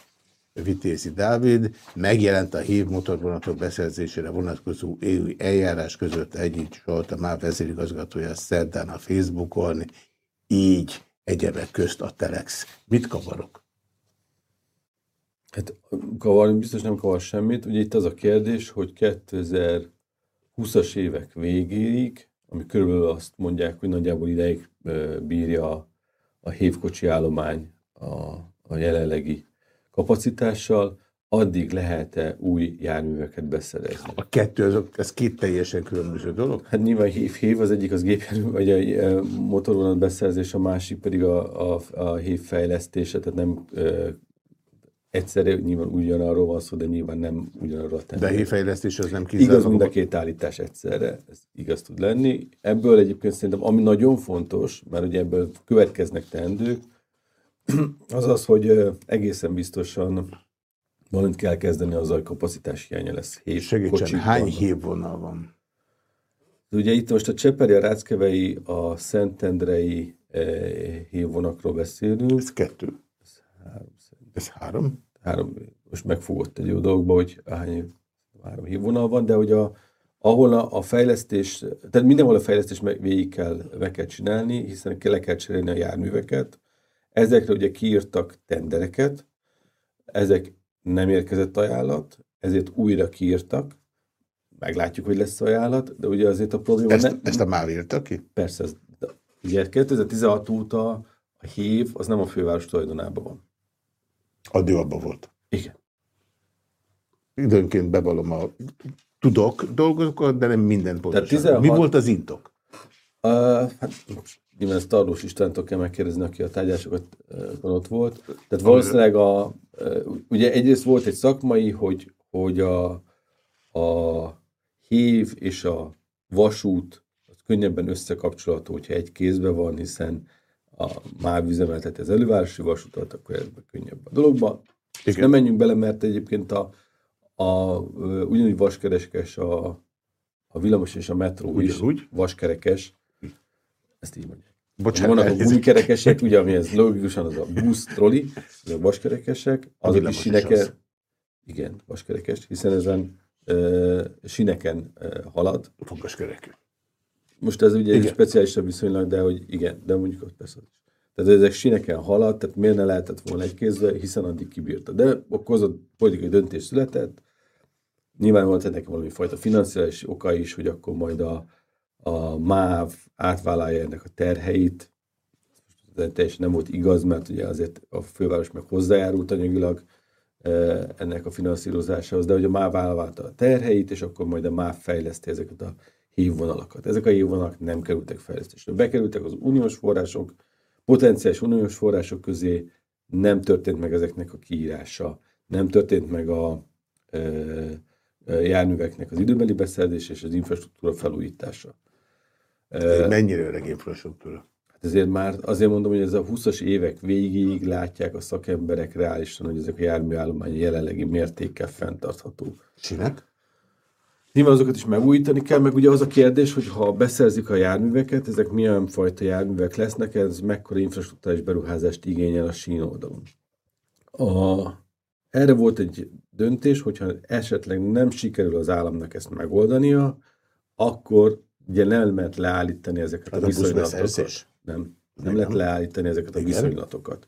Vitézi Dávid, megjelent a hív motorvonatok beszerzésére vonatkozó EU eljárás között egyik a már vezérigazgatója szerdán a Facebookon, így egyebek közt a Telex. Mit kavarok? Hát kavarni biztos nem kavar semmit. Ugye itt az a kérdés, hogy 2020-as évek végéig, ami körülbelül azt mondják, hogy nagyjából ideig bírja a hévkocsi állomány a, a jelenlegi kapacitással, addig lehet-e új járműveket beszerezni? A kettő, az, ez két teljesen különböző dolog? Hát nyilván hív, hív az egyik az gépjármű, vagy a motorvonat beszerzés, a másik pedig a, a, a hív fejlesztése, tehát nem egyszerre nyilván ugyanarról van szó, de nyilván nem ugyanarról a De a hívfejlesztés az nem kizárólag. Igaz mind a két állítás egyszerre, ez igaz tud lenni. Ebből egyébként szerintem, ami nagyon fontos, mert ugye ebből következnek teendők, [CLEARS THROAT] az az, hogy egészen biztosan valamit kell kezdeni azzal, hogy kapacitás hiánya lesz. Hév, Segítsen, hány hívvonal van? Ugye itt most a Cseperi, a Ráckevei, a Szentendrei eh, hívvonakról beszélünk. Ez kettő. Ez három. Ez három? Három. Most megfogott egy jó dologba, hogy hány három hívvonal van, de hogy a, ahol a, a fejlesztés, tehát mindenhol a fejlesztés meg, végig kell, meg kell csinálni, hiszen le kell cserélni a járműveket, Ezekre ugye kiírtak tendereket, ezek nem érkezett ajánlat, ezért újra kiírtak, meglátjuk, hogy lesz ajánlat, de ugye azért a probléma... Ezt, nem, ezt a MÁV írta ki? Persze, ez, de, ugye 2016 óta a hív az nem a főváros tulajdonában van. Addig abban volt. Igen. Időnként bevallom a... Tudok dolgokat, de nem minden pontosan. 16... Mi volt az intok? Uh, hát nyilván ezt Tarlós Istvántól kell megkérdezni, aki a tárgyásokat ott volt. Tehát valószínűleg a, ugye egyrészt volt egy szakmai, hogy, hogy a, a hív és a vasút az könnyebben összekapcsolható, hogyha egy kézben van, hiszen a MÁV üzemeltet az elővárosi vasutat, akkor ez könnyebb a dologba. És nem menjünk bele, mert egyébként a, a ugyanúgy vaskerekes a, a villamos és a metró is úgy? vaskerekes, ezt így mondják. Bocsánat, vannak a gumikerekesek, ugye, ami ez logikusan az a busz, troli, a vaskerekesek, azok is sineken, igen, vaskerekes, hiszen ezen uh, sineken uh, halad. Fogaskerekű. Most ez ugye igen. egy speciálisabb viszonylag, de hogy igen, de mondjuk ott persze is. Tehát ezek sineken halad, tehát miért ne lehetett volna egy kézbe, hiszen addig kibírta. De akkor az a politikai döntés született, nyilván volt ennek valami fajta financiális oka is, hogy akkor majd a, a MÁV átvállalja ennek a terheit. De teljesen nem volt igaz, mert ugye azért a főváros meg hozzájárult anyagilag e, ennek a finanszírozásához, de hogy a MÁV vállalta a terheit, és akkor majd a MÁV fejleszti ezeket a hívvonalakat. Ezek a hívvonalak nem kerültek fejlesztésre. Bekerültek az uniós források, potenciális uniós források közé, nem történt meg ezeknek a kiírása, nem történt meg a e, e járműveknek az időbeli beszerzés és az infrastruktúra felújítása. Mennyire öreg infrastruktúra? Hát ezért már azért mondom, hogy ez a 20-as évek végéig látják a szakemberek reálisan, hogy ezek a járműállomány jelenlegi mértékkel fenntartható. Sinek? Nyilván azokat is megújítani kell, meg ugye az a kérdés, hogy ha beszerzik a járműveket, ezek milyen fajta járművek lesznek, ez mekkora infrastruktúrális beruházást igényel a sín oldalon. A, erre volt egy döntés, hogyha esetleg nem sikerül az államnak ezt megoldania, akkor ugye nem lehet leállítani ezeket hát a, a viszonylatokat. Nem, nem, nem lehet leállítani ezeket a Igen. viszonylatokat.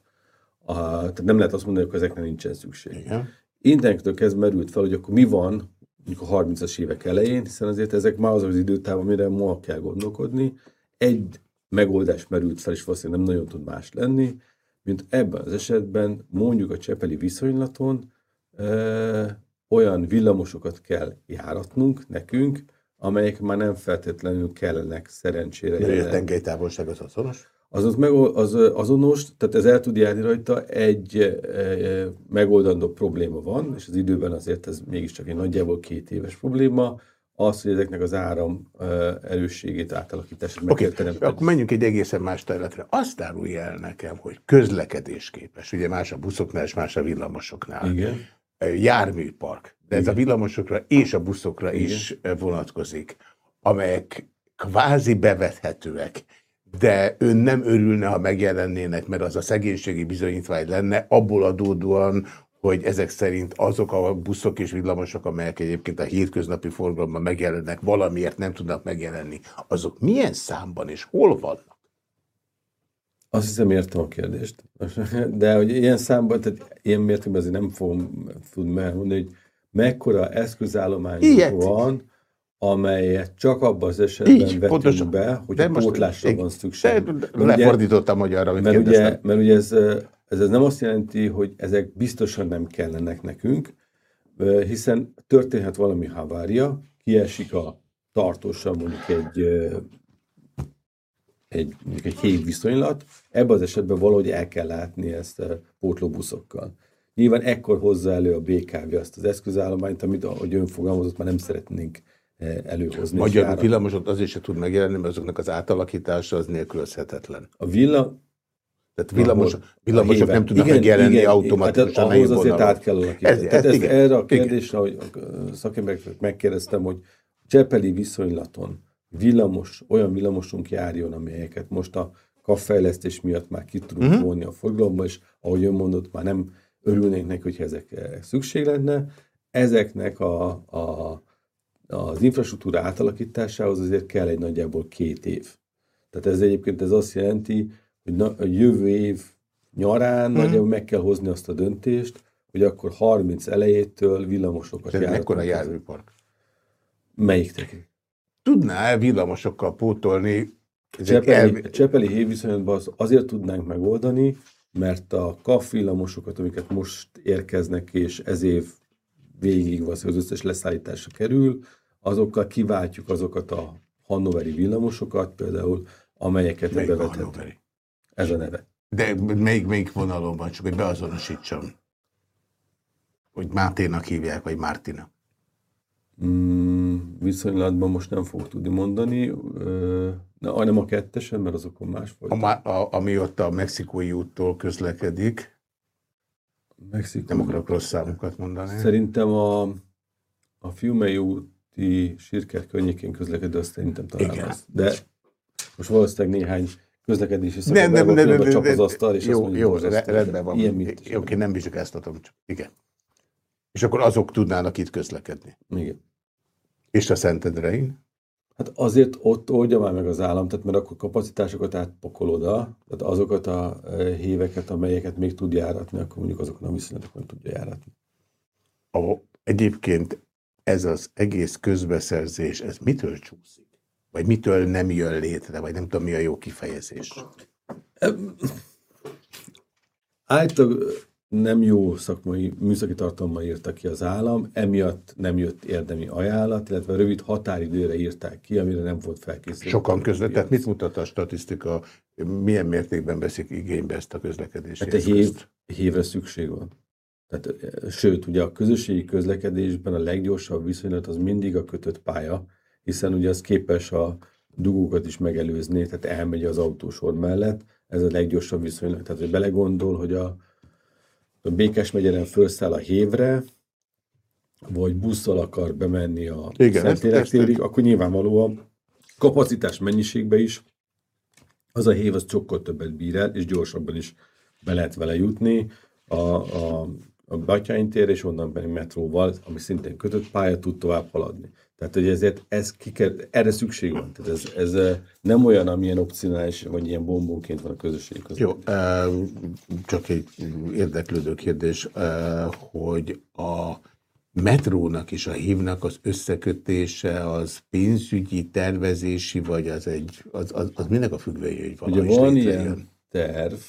A, tehát nem lehet azt mondani, hogy ezeknek nincsen szükség. Igen. Intenektől kezdve merült fel, hogy akkor mi van mondjuk a 30-as évek elején, hiszen azért ezek már az az időtáv, amire ma kell gondolkodni. Egy megoldás merült fel, és valószínűleg nem nagyon tud más lenni, mint ebben az esetben mondjuk a Csepeli viszonylaton ö, olyan villamosokat kell járatnunk nekünk, amelyek már nem feltétlenül kellenek szerencsére. Mert a tengelytávolság az azonos? Az, az, meg, az azonos, tehát ez el tud járni rajta, egy e, megoldandó probléma van, és az időben azért ez mégiscsak egy nagyjából két éves probléma, az, hogy ezeknek az áram e, erősségét, átalakítását meg kell teremteni. akkor menjünk egy egészen más területre. Azt árulja el nekem, hogy közlekedésképes, ugye más a buszoknál és más a villamosoknál. Igen. Járműpark, de ez a villamosokra és a buszokra Igen. is vonatkozik, amelyek kvázi bevethetőek, de ön nem örülne, ha megjelennének, mert az a szegénységi bizonyítvány lenne, abból adódóan, hogy ezek szerint azok a buszok és villamosok, amelyek egyébként a hétköznapi forgalomban megjelennek, valamiért nem tudnak megjelenni, azok milyen számban és hol vannak? Azt hiszem értem a kérdést. [LAUGHS] De hogy ilyen számban, tehát ilyen mértékben azért nem fogom tudni elmondani, hogy mekkora eszközállomány Ilyet. van, amelyet csak abban az esetben Így, vetünk pontosan. be, hogy De a pótlásra igen. van szükség. Lefordítottam magyarra, amit Mert kérdeztem. ugye, mert ugye ez, ez, ez nem azt jelenti, hogy ezek biztosan nem kellenek nekünk, hiszen történhet valami havária, kiesik a tartósan mondjuk egy, egy, egy hív viszonylat, ebben az esetben valahogy el kell látni ezt a pótlóbuszokkal. Nyilván ekkor hozza elő a BKV azt az eszközállományt, amit, ahogy ön fogalmazott, már nem szeretnénk eh, előhozni. Magyar járat- villamosok azért se tud megjelenni, mert azoknak az átalakítása az nélkülözhetetlen. A villa, Tehát villamos, villamosok nem tudnak Igen, megjelenni igen, automatikusan hát ahhoz azért át kell alakítani. Ez- Tehát ez igen, erre a igen. kérdésre, hogy a szakembereket megkérdeztem, hogy Csepeli viszonylaton villamos, olyan villamosunk járjon, amelyeket most a kapfejlesztés miatt már ki tudunk uh-huh. vonni a forgalomba, és ahogy ön mondott, már nem örülnénk neki, hogyha ezekre szükség lenne. Ezeknek a, a, az infrastruktúra átalakításához azért kell egy nagyjából két év. Tehát ez egyébként ez azt jelenti, hogy na, a jövő év nyarán mm. nagyjából meg kell hozni azt a döntést, hogy akkor 30 elejétől villamosokat járatunk. mekkora járműpark? Melyik tekint? Tudná-e villamosokkal pótolni? Csepeli, el- Csepeli az, azért tudnánk megoldani, mert a KAF villamosokat, amiket most érkeznek, és ez év végig az összes leszállításra kerül, azokkal kiváltjuk azokat a hannoveri villamosokat, például, amelyeket Melyik. Hannoveri? Ez a neve. De melyik, melyik vonalon van, csak hogy beazonosítsam. Hogy Máténak hívják, vagy Mártinak. Mm, viszonylatban most nem fogok tudni mondani, na, hanem a kettesen, mert azokon A, másfajta. má- a, ami ott a mexikói úttól közlekedik, Mexikó. nem akarok rossz számokat mondani. Szerintem a, a Fiumei úti sírkert környékén közlekedő, azt szerintem talán Igen. az. De most valószínűleg néhány közlekedési Nem, nem, nem, nem, nem, az asztal, és jó, azt mondja, jó, borzasztó. re- rendben van. Ilyen mint Oké, nem vizsgáztatom, csak igen. És akkor azok tudnának itt közlekedni. Igen. És a Szentendrein? Hát azért ott oldja már meg az állam, tehát mert akkor kapacitásokat átpakol oda, tehát azokat a eh, héveket, amelyeket még tud járatni, akkor mondjuk azokon a viszonylatokon tudja járatni. A, egyébként ez az egész közbeszerzés, ez mitől csúszik? Vagy mitől nem jön létre? Vagy nem tudom, mi a jó kifejezés? Általában nem jó szakmai, műszaki tartalommal írta ki az állam, emiatt nem jött érdemi ajánlat, illetve rövid határidőre írták ki, amire nem volt felkészülve. Sokan közlekednek. Mit mutat a statisztika? Milyen mértékben veszik igénybe ezt a közlekedési Hát a eszközt? hév, hévre szükség van. Tehát, eh, sőt, ugye a közösségi közlekedésben a leggyorsabb viszonylat az mindig a kötött pálya, hiszen ugye az képes a dugókat is megelőzni, tehát elmegy az autósor mellett, ez a leggyorsabb viszonylat. Tehát, hogy belegondol, hogy a, a Békés megyeren felszáll a hévre, vagy busszal akar bemenni a Szentlélek térig, akkor nyilvánvalóan kapacitás mennyiségbe is az a hév az sokkal többet bír el, és gyorsabban is be lehet vele jutni. A, a, a Batyány tér, és onnan pedig metróval, ami szintén kötött pálya tud tovább haladni. Tehát, hogy ezért ez ki kell, erre szükség van. Tehát ez, ez nem olyan, amilyen opcionális, vagy ilyen bombónként van a közösség között. Jó, csak egy érdeklődő kérdés, hogy a metrónak és a hívnak az összekötése az pénzügyi, tervezési, vagy az egy, az, az, az minek a függvénye, hogy Ugye van ilyen terv,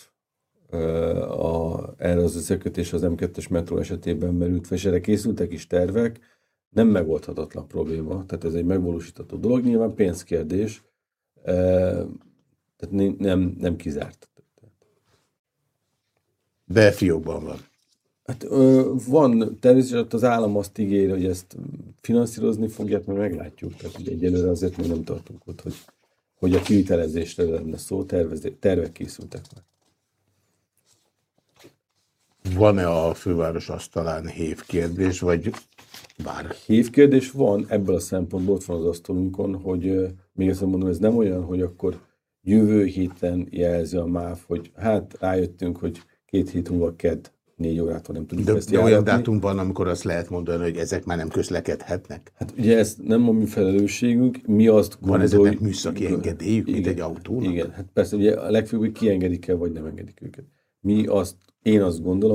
a, erre az összekötés az M2-es metró esetében merült fel, és erre készültek is tervek, nem megoldhatatlan probléma, tehát ez egy megvalósítható dolog, nyilván pénzkérdés, tehát nem, nem kizárt. De fiókban van. Hát ö, van, természetesen az állam azt ígéri, hogy ezt finanszírozni fogják, mert meglátjuk. Tehát egyelőre azért még nem tartunk ott, hogy, hogy a kivitelezésre lenne szó, tervezé, tervek készültek már. Van-e a főváros asztalán kérdés, vagy bár? kérdés van, ebből a szempontból ott van az asztalunkon, hogy még ezt mondom, ez nem olyan, hogy akkor jövő héten jelzi a MÁV, hogy hát rájöttünk, hogy két hét múlva kedd négy órától nem tudjuk de, ezt De olyan dátum van, amikor azt lehet mondani, hogy ezek már nem közlekedhetnek? Hát ugye ez nem a mi felelősségünk, mi azt Van gondoljuk... ezeknek műszaki engedélyük, igen, mint egy autónak? Igen, hát persze ugye a legfőbb, hogy kiengedik el, vagy nem engedik őket. Mi azt, én azt gondolom,